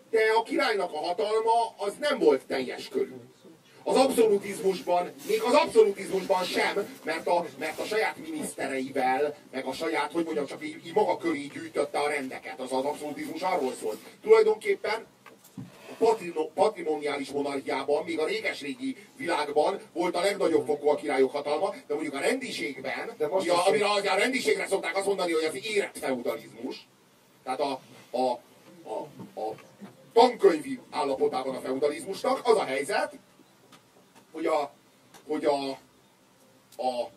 de a királynak a hatalma az nem volt teljes körű. Az abszolutizmusban, még az abszolutizmusban sem, mert a, mert a saját minisztereivel, meg a saját, hogy mondjam, csak így, így maga köré gyűjtötte a rendeket. Az az abszolutizmus arról szólt. Tulajdonképpen a patrino, patrimoniális monarchiában, még a réges-régi világban volt a legnagyobb fokú a királyok hatalma, de mondjuk a rendiségben, De most ugye, is- amire az, a rendiségre szokták azt mondani, hogy az érett feudalizmus, tehát a, a, a, a tankönyvi állapotában a feudalizmusnak az a helyzet, hogy a, hogy a, a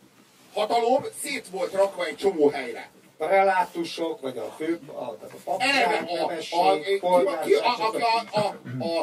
hatalom szét volt rakva egy csomó helyre. A relátusok, vagy a fő, a, a papság, a, nemesség, polgárság,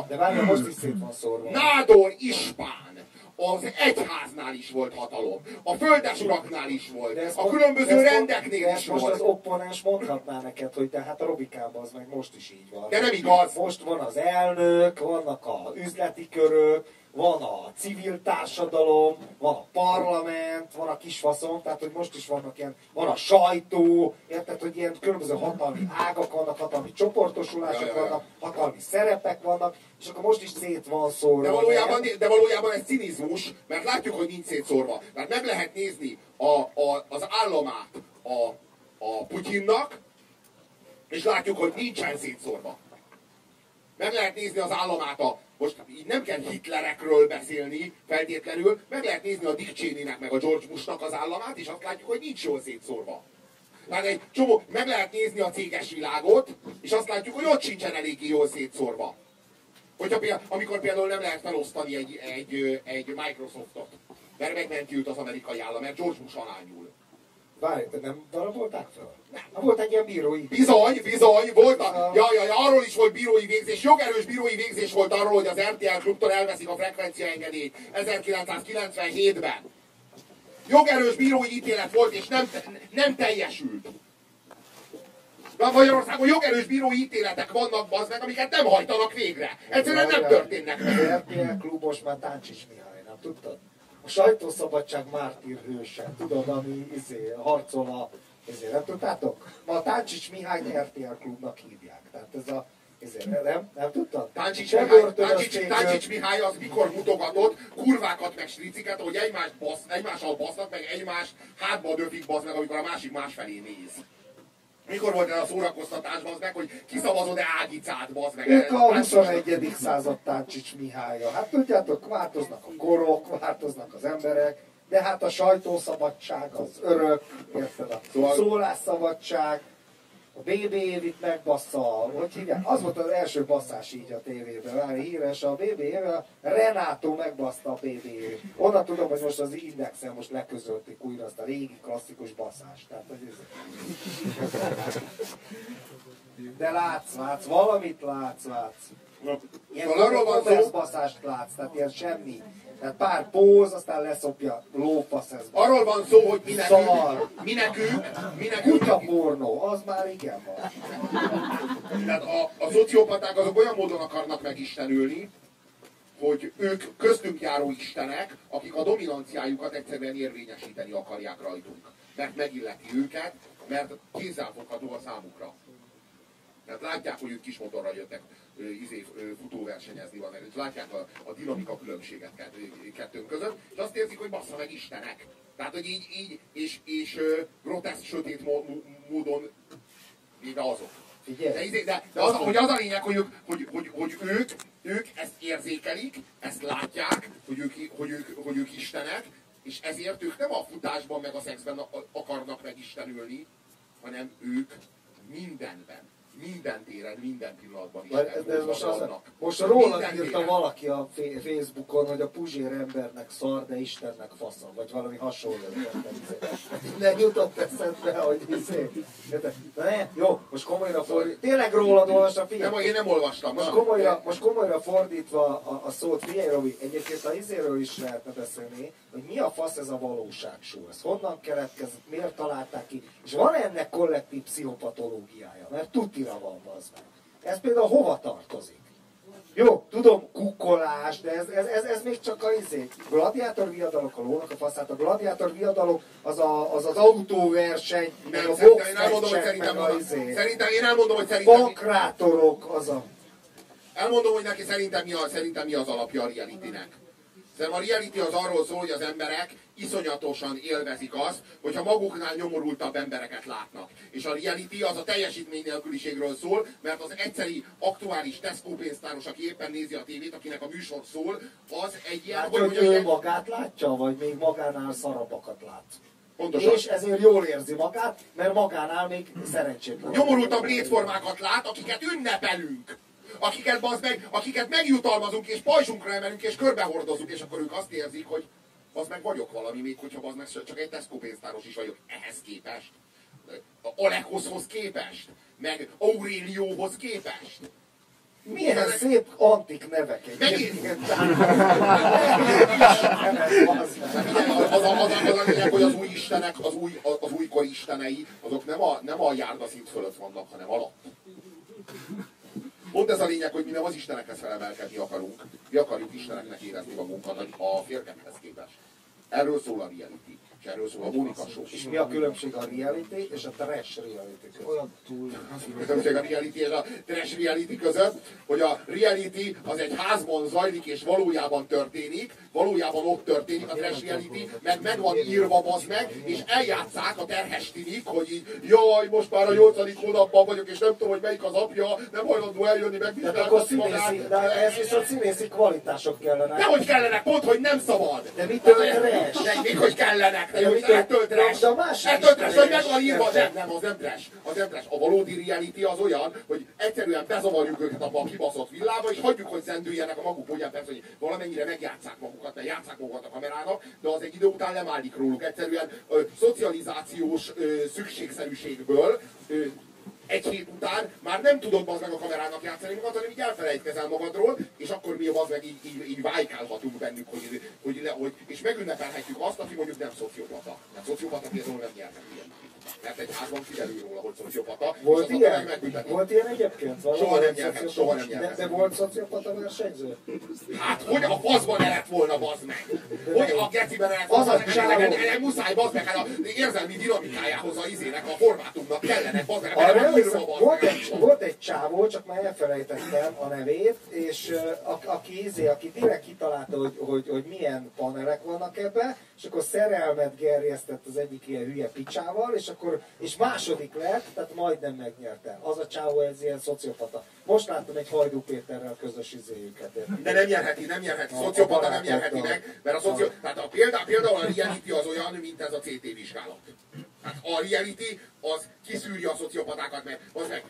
De várj, most is szét van szórva. Nádor Ispán az egyháznál is volt hatalom, a földesuraknál is volt, De a különböző mo- rendeknél de is ezt most az volt. opponens mondhatná neked, hogy de hát a Robikában az meg most is így van. De nem igaz. Most van az elnök, vannak a üzleti körök, van a civil társadalom, van a parlament, van a kisfaszom, tehát hogy most is vannak ilyen, van a sajtó, érted, hogy ilyen különböző hatalmi ágak vannak, hatalmi csoportosulások Ja, ja, ja. vannak, hatalmi szerepek vannak, és akkor most is szét van szórva. De valójában, mert- de valójában ez cinizmus, mert látjuk, hogy nincs szétszórva. Mert meg lehet nézni a, a, az államát a, a Putyinnak, És látjuk, hogy nincsen szétszórva. Meg lehet nézni az államát a, most így nem kell Hitlerekről beszélni feltétlenül, meg lehet nézni a Dick Cheney-nek meg a George Bushnak az államát, és azt látjuk, hogy nincs jól szétszórva. Tehát egy csomó, meg lehet nézni a céges világot, és azt látjuk, hogy ott sincsen eléggé jól szétszórva. Hogyha például, amikor például nem lehet felosztani egy, egy, egy Microsoftot, mert megmentült az amerikai állam, mert George Bush alá nyúl. Várj, te nem darabolták fel? Nem. Volt egy ilyen bírói. Bizony, bizony, volt a, ja, ja, ja, arról is volt bírói végzés, jogerős bírói végzés volt arról, hogy az RTL klubtól elveszik a frekvencia engedélyt 1997-ben. Jogerős bírói ítélet volt, és nem, nem teljesült. De Magyarországon jogerős bírói ítéletek vannak, bazd meg, amiket nem hajtanak végre. Egyszerűen nem történnek. Az RTL klub most már Táncsics Mihály, nem tudtad? A sajtószabadság mártír hőse, tudod, ami izé, harcol a... Izé, nem tudtátok? Ma a Táncsics Mihály RTL klubnak hívják. Tehát ez a... Izé, nem, nem tudtad? Táncsics Mihály, Táncsics. Táncsics Mihály az mikor mutogatott kurvákat meg striciket, hogy egymást basz, egymással basznak, meg egymást hátba döfik bazd meg, amikor a másik másfelé néz. Mikor volt ez a szórakoztatás, bazd meg, hogy kiszavazod-e Ágicát, bazd meg? Ők a Táncsics- 21. század Táncsics Mihálya. Hát tudjátok, változnak a korok, változnak az emberek, de hát a sajtószabadság az örök, érted? A Szóval- szólásszabadság, a BB évit megbassza, hogy hívják? Az volt az első basszás így a tévében, várj, híres a BB éve, Renátó megbaszta a BB évit. Onnan tudom, hogy most az Indexen most leközölték újra azt a régi klasszikus basszást. Tehát, hogy ez... De látsz, látsz, valamit látsz, látsz. Ilyen van szó, baszást látsz, tehát ilyen semmi. Tehát pár póz, aztán leszopja lófasz ez. arról van szó, hogy mi nekünk, Szar. mi nekünk, mi nekünk, Kutya pornó, az már igen van. tehát a, a szociopaták azok olyan módon akarnak megistenülni, hogy ők köztünk járó istenek, akik a dominanciájukat egyszerűen érvényesíteni akarják rajtunk. Mert megilleti őket, mert kézzelfogható a számukra. Tehát látják, hogy ők kis motorra jöttek izé, futóversenyezni van, és látják a, a dinamika különbséget kettőnk között, és azt érzik, hogy bassza meg Istenek. Tehát, hogy így, így és, és groteszk, sötét mó- mó- módon véve azok. De, izé- de, de az, hogy az a lényeg, hogy, ők, hogy, hogy, hogy ők, ők ezt érzékelik, ezt látják, hogy ők, hogy, ők, hogy ők istenek, és ezért ők nem a futásban meg a szexben akarnak megistenülni, hanem ők mindenben, minden téren, minden pillanatban Isten ez, ez most, az, most rólad Minden írta valaki a Facebookon, hogy a Puzsér embernek szar, de Istennek faszom, vagy valami hasonló. Nem jutott eszedbe, hogy izé. Na ne, jó, most komolyra fordít. Tényleg rólad olvastam, figyelj. Nem, én nem olvastam. Most komolyra, most komolyra fordítva a, a szót, figyelj Robi, egyébként a izéről is lehetne beszélni, hogy mi a fasz ez a valóságsó, ez honnan keletkezett, miért találták ki, és van ennek kollektív pszichopatológiája, mert tutira van az meg. Ez például hova tartozik? Jó, tudom, kukkolás, de ez, ez, ez, ez még csak a izé. Gladiátor viadalok, a lónak a faszát. A gladiátor viadalok az a, az, az autóverseny, meg Nem, a szerintem, én elmondom, hogy szerintem, meg a van, izé. szerintem, én elmondom, hogy szerintem, Bankrátorok, az a... elmondom, hogy neki szerintem mi, a, szerintem mi az alapja a realitynek. Szerintem a reality az arról szól, hogy az emberek iszonyatosan élvezik azt, hogyha maguknál nyomorultabb embereket látnak. És a reality az a teljesítmény nélküliségről szól, mert az egyszeri aktuális Tesco pénztáros, aki éppen nézi a tévét, akinek a műsor szól, az egy ilyen, Látja, hogy hogy ő ilyen, magát látja, vagy még magánál szarabakat lát. pontosan. És ezért jól érzi magát, mert magánál még szerencsétlen. nyomorultabb létformákat lát, akiket ünnepelünk. Akiket, bazd meg, akiket megjutalmazunk, és pajzsunkra emelünk, és körbehordozunk, és akkor ők azt érzik, hogy az meg vagyok valami, még hogyha az meg csak egy Tesco pénztáros is vagyok. Ehhez képest. Olekhoszhoz képest. Meg Aurélióhoz képest. Milyen szép antik nevek egyébként. Az, az, a- az, a- az a lényeg, hogy az új istenek, az, új, az újkor istenei, azok nem a, nem a járdaszint fölött vannak, hanem alatt. Pont ez a lényeg, hogy mi nem az istenekhez felemelkedni akarunk. Mi akarjuk isteneknek érezni magunkat a férgekhez képest. Erről szól a reality. Szól a Mónika Show. És mi a különbség a reality és a trash reality között? Olyan túl. A különbség a reality és a trash reality között, hogy a reality az egy házban zajlik és valójában történik, valójában ott történik a trash reality, meg meg van írva az meg, és eljátszák a terhes tinik, hogy így, jaj, most már a nyolcadik hónapban vagyok, és nem tudom, hogy melyik az apja, nem hajlandó eljönni, meg Tehát akkor színészi, de ez viszont színészi kvalitások kellene. Dehogy kellenek, pont, hogy nem szabad. De mitől trash? Még hogy kellenek, ettől trash. Ettől trash, hogy meg van írva, nem, nem, az nem trash. Az nem trash. A valódi reality az olyan, hogy egyszerűen bezavarjuk őket abba a kibaszott villába, és hagyjuk, hogy zendüljenek a maguk módján, persze, hogy valamennyire megjátszák magukat, mert játszák magukat a kamerának, de az egy idő után lemálik róluk. Egyszerűen ö, szocializációs ö, szükségszerűségből ö, egy hét után már nem tudod az meg a kamerának játszani magad, hanem így elfelejtkezel magadról, és akkor mi az meg így, így, így vájkálhatunk bennük, hogy, hogy, le, hogy, és megünnepelhetjük azt, aki mondjuk nem szociopata. Mert szociopata például nem nyerhet ilyen. Mert egy házban kiderül róla, hogy szociopata, Volt ilyen? Volt ilyen egyébként? Soha nem nyerhet, soha nem nyerhet. de volt szociopata versenyző? Hát, hogy a faszban ne lett volna, bazd meg? Hogy a geciben lett Az volna, a bazd meg? csávó. Ennek- ennek- ennek muszáj, bazd meg, hát a érzelmi dinamikájához a izének, a formátumnak kellene, bazd meg, nem volt egy, volt egy csávó, csak már elfelejtettem a nevét, és a, aki, izé, aki tényleg kitalálta, hogy, hogy, hogy milyen panelek vannak ebbe, és akkor szerelmet gerjesztett az egyik ilyen hülye picsával, és akkor és második lett, tehát majdnem megnyerte. Az a csávó ez ilyen szociopata. Most láttam egy Hajdú Péterrel közös izéjüket. De nem nyerheti, nem nyerheti. A- Szociopata a nem nyerheti meg, mert a szocio... Tehát a példa, például a reality az olyan, mint ez a CT vizsgálat. Tehát a reality az kiszűri a szociopatákat, mert az meg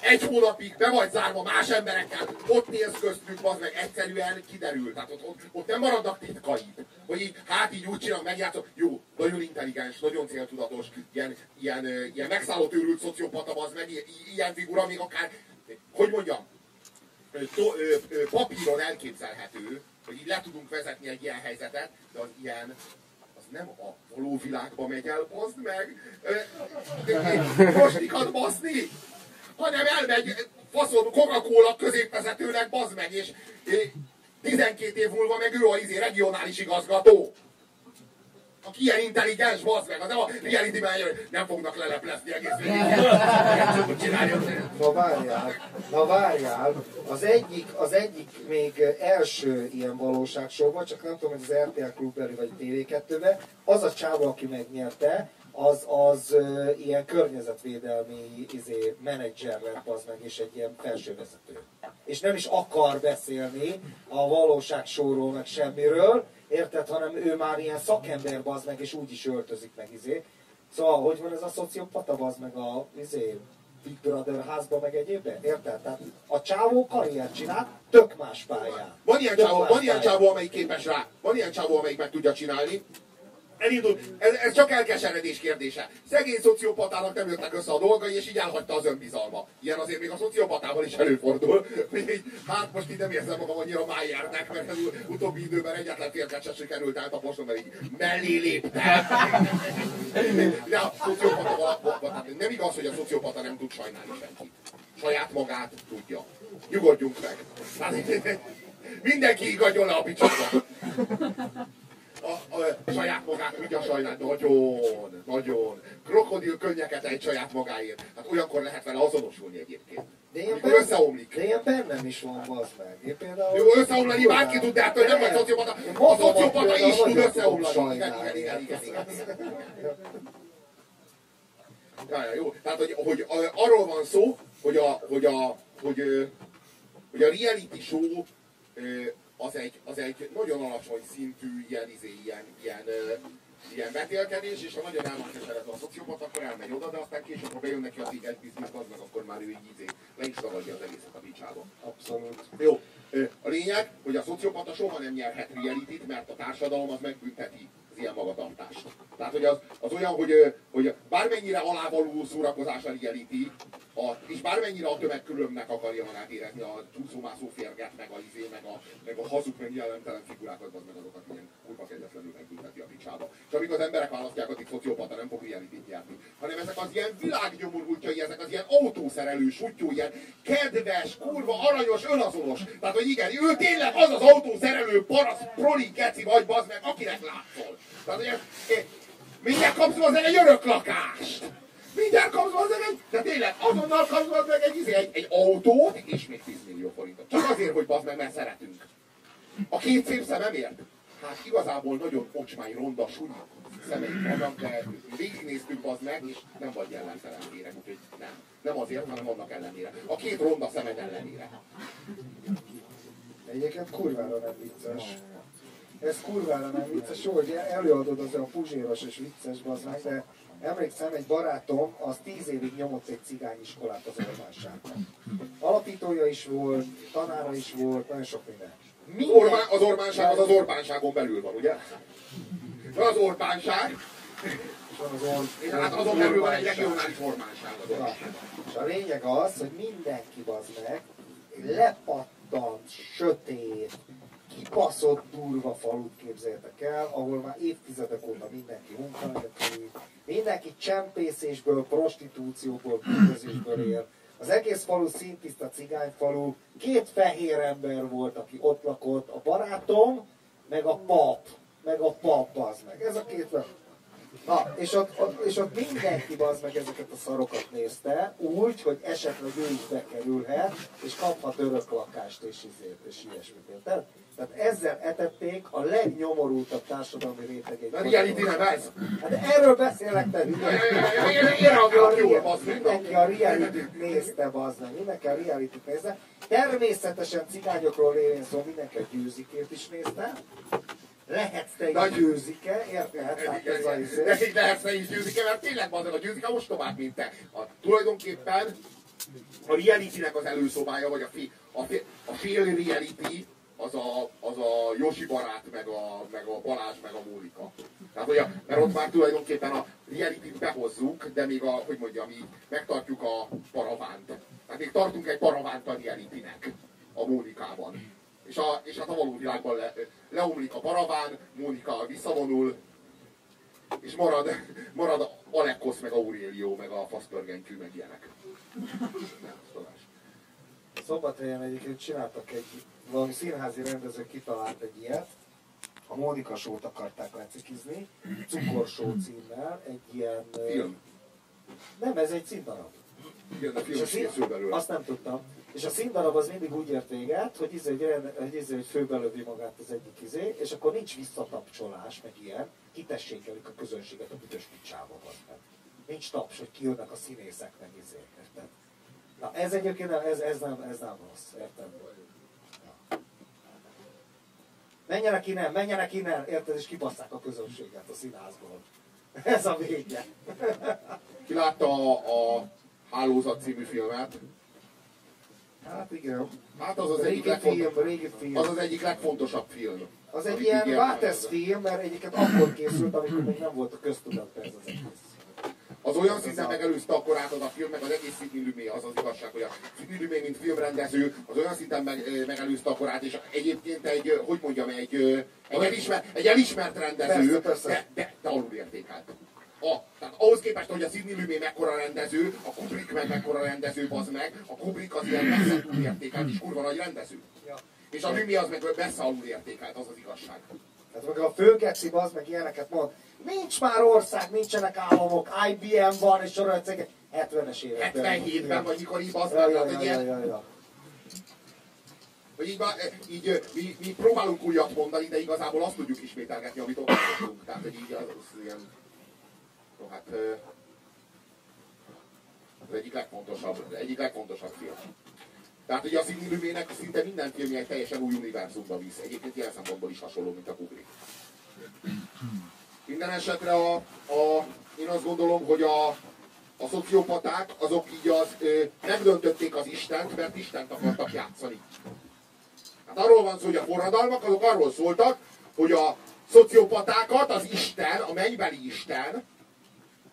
egy hónapig be vagy zárva más emberekkel, ott néz köztük, az meg egyszerűen kiderül. Tehát ott, ott, ott nem maradnak titkaid. Hogy így, hát így úgy csinál, megjátszom. Jó, nagyon intelligens, nagyon céltudatos, ilyen, ilyen, ilyen megszállott őrült szociopata, az meg ilyen figura, még akár, hogy mondjam, to, ö, ö, papíron elképzelhető, hogy így le tudunk vezetni egy ilyen helyzetet, de az ilyen, nem a való világba megy el, baszd meg, mostikat baszni, hanem elmegy faszon Coca-Cola középvezetőnek, bazd meg, és ö, 12 év múlva meg ő a izé, regionális igazgató. Aki ilyen intelligens, bazd meg, az nem a reality-ben jön, nem fognak leleplezni egész végig. Na várjál, na várjál, az egyik, az egyik még első ilyen valóságshow volt, csak nem tudom, hogy az RTL Klubberű vagy TV2-be, az a csávó, aki megnyerte, az, az ö, ilyen környezetvédelmi izé, menedzser lett az meg, és egy ilyen felsővezető. És nem is akar beszélni a valóságsóról, meg semmiről, érted, hanem ő már ilyen szakember az meg, és úgy is öltözik meg, izé. Szóval, hogy van ez a szociopata, az meg a izé, Big Brother házba, meg egyébben, érted? Tehát a csávó karriert csinált, tök más pályán. Van ilyen, Tök csávó, van ilyen csávó, amelyik képes rá. Van ilyen csávó, amelyik meg tudja csinálni. Elindult. Ez, ez csak elkeseredés kérdése. Szegény szociopatának nem jöttek össze a dolgai, és így elhagyta az önbizalma. Ilyen azért még a szociopatával is előfordul, hogy így, hát most így nem érzem magam annyira májárnak, mert az utóbbi időben egyetlen férget sem sikerült eltaposnom, mert így mellé léptem. De a szociopata vala- vala- nem igaz, hogy a szociopata nem tud sajnálni senkit. Saját magát tudja. Nyugodjunk meg. Mindenki igadjon le a picsába. A, a, saját magát tudja sajnálni. Nagyon, nagyon. Krokodil könnyeket egy saját magáért. Hát olyankor lehet vele azonosulni egyébként. De ilyen, bennem, összeomlik. de ilyen bennem is van, az meg. Én például... Jó, összeomlani bárki tud, de hát hogy nem vagy szociopata. A szociopata is tud összeomlani. Igen, igen, igen, igen. Ja, ja, jó. Tehát, hogy, hogy arról van szó, hogy a, hogy a, hogy, hogy a reality show az egy, az egy nagyon alacsony szintű ilyen, izé, ilyen, ilyen, ilyen betélkedés, és ha nagyon el van keseredve a szociopat, akkor elmegy oda, de aztán később, ha bejön neki a céges biznisz, az meg akkor már ő így izé, le is tagadja az egészet a picsába. Abszolút. Jó, a lényeg, hogy a szociopata soha nem nyerhet realityt, mert a társadalom az megbünteti ilyen magatartást. Tehát, hogy az, az olyan, hogy, hogy bármennyire alávaló szórakozás a reality, a, és bármennyire a tömeg akarja magát érezni a csúszómászó férget, meg a izé, meg a, meg a hazug, meg jelentelen figurákat, az meg azokat ilyen kurva kegyetlenül megbünteti a picsába. És amíg az emberek választják, addig szociopata nem fog reality nyerni. Hanem ezek az ilyen világnyomorultjai, ezek az ilyen autószerelő, sutyó, ilyen kedves, kurva, aranyos, önazonos. Tehát, hogy igen, ő tényleg az az autószerelő, parasz, proli, keci vagy, bazd meg, akinek látszol. Tehát, eh, mindjárt kapsz hozzá egy örök lakást. Mindjárt kapsz hozzá egy, de tényleg azonnal kapsz meg egy, izé, egy, egy autót, és még 10 millió forintot. Csak azért, hogy bazd meg, mert szeretünk. A két szép szememért. hát igazából nagyon ocsmány, ronda, sunyi szemeik vannak, de végignéztük az meg, és nem vagy jellemtelen kérek, úgyhogy nem. Nem azért, hanem annak ellenére. A két ronda szemed ellenére. Egyébként kurvára nem vicces. Ez kurvára nem vicces, jó, hogy előadod az a puzséros és vicces bazd de emlékszem, egy barátom, az tíz évig nyomott egy cigányiskolát az Orbánságban. Alapítója is volt, tanára is volt, nagyon sok minden. Minden... Orbán, az Orbánság az az Orbánságon belül van, ugye? Van az Orbánság, és van az or... és hát azon belül van egy regionális Orbánság. Az Ja. És a lényeg az, hogy mindenki bazd meg, lepattant, sötét, kibaszott durva falut képzeljetek el, ahol már évtizedek óta mindenki munkanélküli, mindenki csempészésből, prostitúcióból, bűnözésből él. Az egész falu szintiszta cigányfalu, két fehér ember volt, aki ott lakott, a barátom, meg a pap, meg a pap, az meg. Ez a két Na, és ott, ott, és ott mindenki az meg ezeket a szarokat nézte, úgy, hogy esetleg ő is bekerülhet, és kaphat örök lakást, és izért, és ilyesmit. Érted? Tehát ezzel etették a legnyomorultabb társadalmi rétegét. Na, reality nem ez. Hát erről beszélek, te. Mindenki a reality nézte, bazd meg. Mindenki a reality nézte. Természetesen cigányokról lévén szó, mindenki a győzikét is nézte. Lehetsz te Nagy- egy győzike, érted? Hát ez a izé. Lehetsz ne is győzike, mert tényleg van a győzike most tovább, mint te. A, tulajdonképpen a reality-nek az előszobája, vagy a, fi, a, fi, a fél reality, az a, az a Josi barát, meg a, meg a Balázs, meg a Mónika. Tehát, hogy a, mert ott már tulajdonképpen a reality behozzuk, de még a, hogy mondjam, így megtartjuk a paravánt. Tehát még tartunk egy paravánt a reality-nek a Mónikában. És, a, és hát a való világban le, leomlik a paraván, Mónika visszavonul, és marad, marad Alekosz, meg Aurélio, meg a faszpörgentyű, meg ilyenek. Szombathelyen egyébként csináltak egy, valami színházi rendező kitalált egy ilyet, a Mónika sót akarták lecikizni, Cukorsó címmel, egy ilyen... Film. Nem, ez egy színdarab. Igen, a És film a is szín... belőle. Azt nem tudtam. És a színdarab az mindig úgy ért véget, hogy, izé, jelen- hogy, izé, hogy főbelövi magát az egyik izé, és akkor nincs visszatapcsolás, meg ilyen, kitessékelik a közönséget a büdös picsába. meg. Nincs taps, hogy kijönnek a színészek, meg izé, érted? Na ez egyébként nem, ez, ez, nem, ez nem rossz, érted? Ja. Menjenek innen, menjenek innen, érted, és kibasszák a közönséget a színházból. Ez a vége. Ki látta a, a Hálózat című filmet? Hát igen. Hát az az egyik, Régi legfontosabb, film, régi film. az, az egyik legfontosabb film. Az egy ilyen Vátesz film, mert egyiket akkor készült, amikor még nem volt a köztudatban ez az egész. Az olyan szinten megelőzte a korát az a film, meg az egész Sidney Lumet, az az igazság, hogy a Sidney Lumet, mint filmrendező, az olyan szinten meg, megelőzte a korát, és egyébként egy, hogy mondjam, egy, egy, elismer, egy elismert rendező, Persze, persze. de, de, de alul értékelt. A, tehát ahhoz képest, hogy a Sidney Lumet mekkora rendező, a Kubrick meg mekkora rendező, az meg, a Kubrick az ilyen messze túl értékelt, és kurva nagy rendező. Ja. És a Lumet az meg messze alul értékelt, az az igazság. Hát meg a főkeci az meg ilyeneket mond. Nincs már ország, nincsenek államok, IBM van, és sorol cégek. 70-es években. 77-ben, vagy mikor így az Ja, ja, tehát ja, ja, ja, ja. hogy így, már- így ö, mi, mi, próbálunk újat mondani, de igazából azt tudjuk ismételgetni, amit ott mondtunk. Tehát, hogy így az, az ilyen... No, hát... Az egyik legfontosabb, az egyik legfontosabb film. Tehát ugye a Sidney Lumet-nek szinte minden filmje egy teljesen új univerzumba visz. Egyébként ilyen szempontból is hasonló, mint a Kubrick. Minden esetre a, a, én azt gondolom, hogy a, a szociopaták azok így az, ö, megdöntötték az Istent, mert Istent akartak játszani. Hát arról van szó, hogy a forradalmak azok arról szóltak, hogy a szociopatákat az Isten, a mennybeli Isten,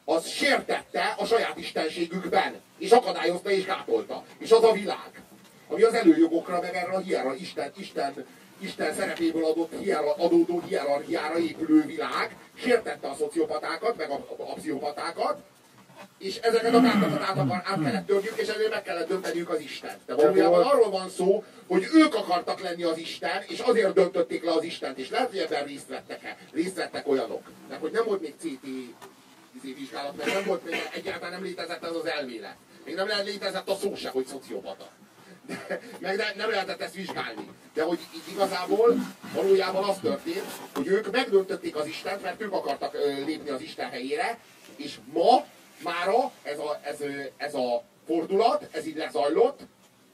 az sértette a saját istenségükben, és akadályozta és gátolta. És az a világ, ami az előjogokra, meg erre a hierar, Isten, Isten, Isten szerepéből adott hierar, adódó hierarchiára épülő világ, sértette a szociopatákat, meg a, a, a pszichopatákat, és ezeket a gátakat át, akar, át kellett törniük, és ezért meg kellett dönteniük az Istent. De valójában arról van szó, hogy ők akartak lenni az Isten, és azért döntötték le az Istent, és lehet, hogy ebben részt vettek-e, részt vettek olyanok. Mert hogy nem volt még CT vizsgálat, mert nem volt egyáltalán nem létezett ez az elmélet. Még nem létezett a szó se, hogy szociopata. meg ne, nem lehetett ezt vizsgálni. De hogy igazából valójában az történt, hogy ők megdöntötték az Istent, mert ők akartak ö, lépni az Isten helyére, és ma, mára ez a, ez, ez a fordulat, ez így lezajlott,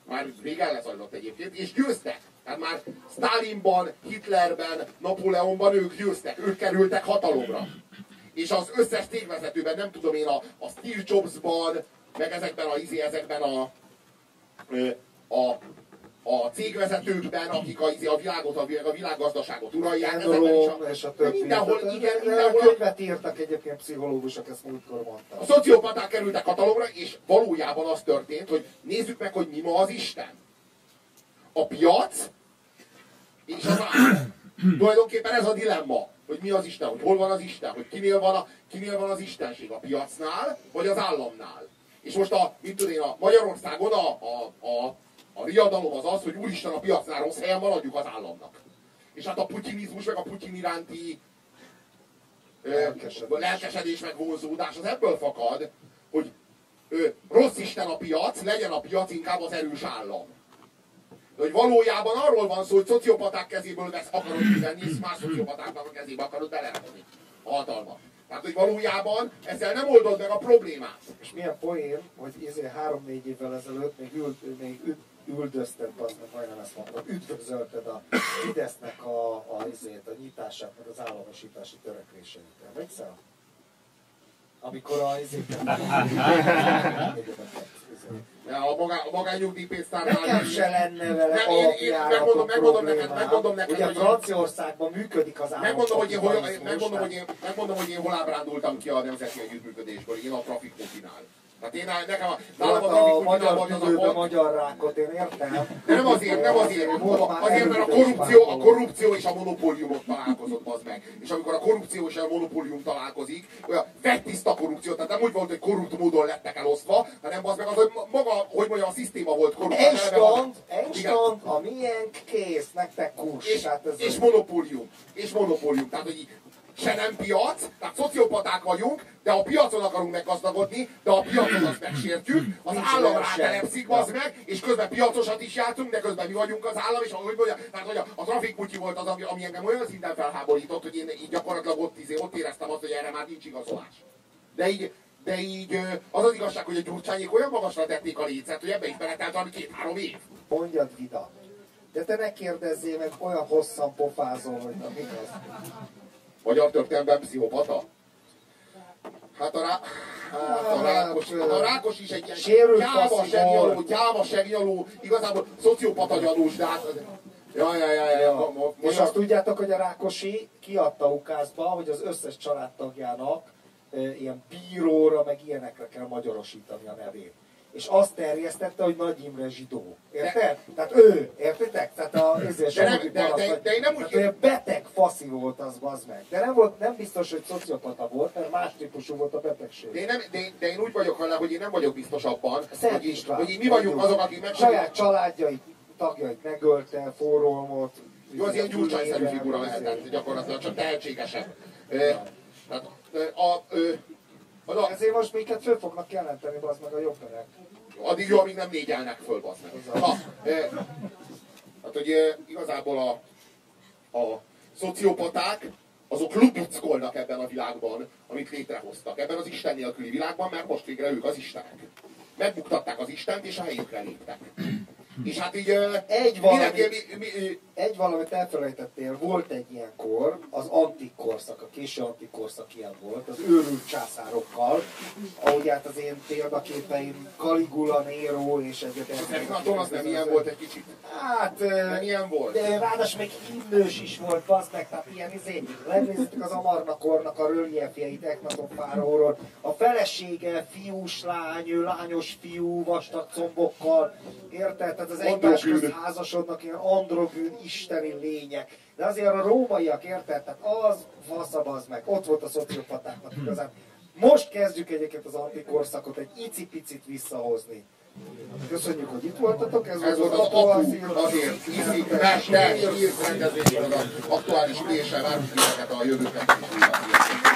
már régen lezajlott egyébként, és győztek. Tehát már Stalinban, Hitlerben, Napóleonban ők győztek, ők kerültek hatalomra. És az összes cégvezetőben, nem tudom én, a, a Steve Jobsban, meg ezekben a, izé, ezekben a, a, a cégvezetőkben, akik a, izé, a világot, a, a világgazdaságot uralják, ezekben is a, és a többi. mindenhol, igen, de mindenhol Könyvet írtak egyébként pszichológusok, ezt múltkor mondtam. a szociopaták kerültek hatalomra, és valójában az történt, hogy nézzük meg, hogy mi ma az Isten. A piac és az állam. Tulajdonképpen ez a dilemma, hogy mi az Isten, hogy hol van az Isten, hogy kinél van, a, kinél van az Istenség, a piacnál, vagy az államnál. És most a, mit tudom én, a Magyarországon a, a, a, a riadalom az az, hogy úristen a piacnál rossz helyen van, adjuk az államnak. És hát a putinizmus, meg a putin iránti Lelkesedés. lelkesedés, meg vonzódás, az ebből fakad, hogy ö, rossz Isten a piac, legyen a piac inkább az erős állam. De hogy valójában arról van szó, hogy szociopaták kezéből vesz, akarod kivenni, és más szociopatáknak a kezébe akarod belerakni a hatalmat. Tehát, hogy valójában ezzel nem oldod meg a problémát. És milyen poén, hogy izé három-négy évvel ezelőtt még, ült, még üd, üldözted, az meg majdnem ezt mondtam, üdvözölted a Fidesznek a, a, izét, a nyitását, meg az államosítási törekvéseit. Emlékszel? Amikor a. De a, magá, a magányugdíjpénztárnál... Nekem se lenne vele Nem, én- én megmondom- megmondom neked- megmondom neked, Ugye hogy- Franciaországban működik az Megmondom, hogy én hol, megmondom, hogy én, megmondom, hogy én hol ábrándultam ki a nemzeti együttműködésből. Én a trafikmutinál. Tehát én nekem a, nálam Hát a a magyar az a pont, magyar rákot, én értem. Nem azért, nem azért, azért, mert a korrupció, a korrupció és a monopóliumok találkozott az meg. És amikor a korrupció és a monopólium találkozik, olyan fettiszta korrupció, tehát nem úgy volt, hogy korrupt módon lettek elosztva, hanem az meg az, hogy maga, hogy mondjam, a szisztéma volt korrupt. Igen. stand, a miénk kész, nektek kurs. és, és monopólium. És monopólium. Tehát, hogy se nem piac, vagyunk, de a piacon akarunk meggazdagodni, de a piacon azt megsértjük, az állam rátelepszik, az meg, és közben piacosat is játszunk, de közben mi vagyunk az állam, és ahogy mondja, tehát hogy a, a trafikmutyi volt az, ami, ami engem olyan szinten felháborított, hogy én így gyakorlatilag ott, izé, ott éreztem azt, hogy erre már nincs igazolás. De így, de így az az igazság, hogy a gyurcsányék olyan magasra tették a lécet, hogy ebbe is beletelt valami két-három év. Mondjad vida. De te ne kérdezzél meg, olyan hosszan pofázol, hogy na mi az. Magyar történelemben pszichopata? Hát a, rá, hát a, rákos, a rákos is egy ilyen gyáva segnyaló, gyáva segnyaló, igazából szociopata gyanús, de hát... Ja, ja, ja, ja, ja. mo- mo- És most azt tudjátok, hogy a Rákosi kiadta ukázba, hogy az összes családtagjának e, ilyen bíróra, meg ilyenekre kell magyarosítani a nevét. És azt terjesztette, hogy Nagy Imre zsidó. Érted? Tehát ő, értitek? Tehát a, ezért De nem- de- de- de én nem úgy tehát beteg faszi volt az, bazd meg. De nem, volt, nem biztos, hogy szociopata volt, mert más típusú volt a betegség. de én, nem, de, de én úgy vagyok vele, hogy én nem vagyok biztos abban, Szent hogy, István. hogy így mi vagyunk azok, akik meg Saját családjait, tagjait megölte, forralmot. Jó, az ilyen gyurcsányszerű figura lehetett gyakorlatilag, csak tehetségesebb. Tehát ö, a, ö, az a, Ezért most minket föl fognak jelenteni, az meg a jobberek. Addig jó, amíg nem négyelnek föl, bassz meg. Na, ö, hát, hogy ö, igazából a, a szociopaták, azok lubickolnak ebben a világban, amit létrehoztak. Ebben az Isten nélküli világban, mert most végre ők az Istenek. Megbuktatták az Istent, és a helyükre léptek. És hát így... Egy minek- valami- mi, mi, Egy valamit elfelejtettél, volt egy ilyen kor, az antik korszak, a késő antik korszak ilyen volt, az őrült császárokkal, ahogy hát az én példaképeim Caligula, Nero és egyet Akhenaton az nem ilyen volt egy kicsit. Hát, Nem ilyen volt. de ráadásul még himnős is volt, bazd meg, tehát ilyen izé, megnéztük az Amarnakornak a röljefjeit Eknaton fáraóról. A felesége, fiús lány, ő lányos fiú, vastag combokkal, érted? Tehát az egymás közt házasodnak ilyen androgyn, isteni lények. De azért a rómaiak, érted? Tehát az faszab az meg, ott volt a szociopatáknak igazán. Most kezdjük egyébként az antikorszakot egy icipicit visszahozni. Köszönjük, hogy itt voltatok, ez, Ez volt az Apu apu, azért mert te hírt rendezvényről az aktuális üléssel várunk titeket a jövő kedves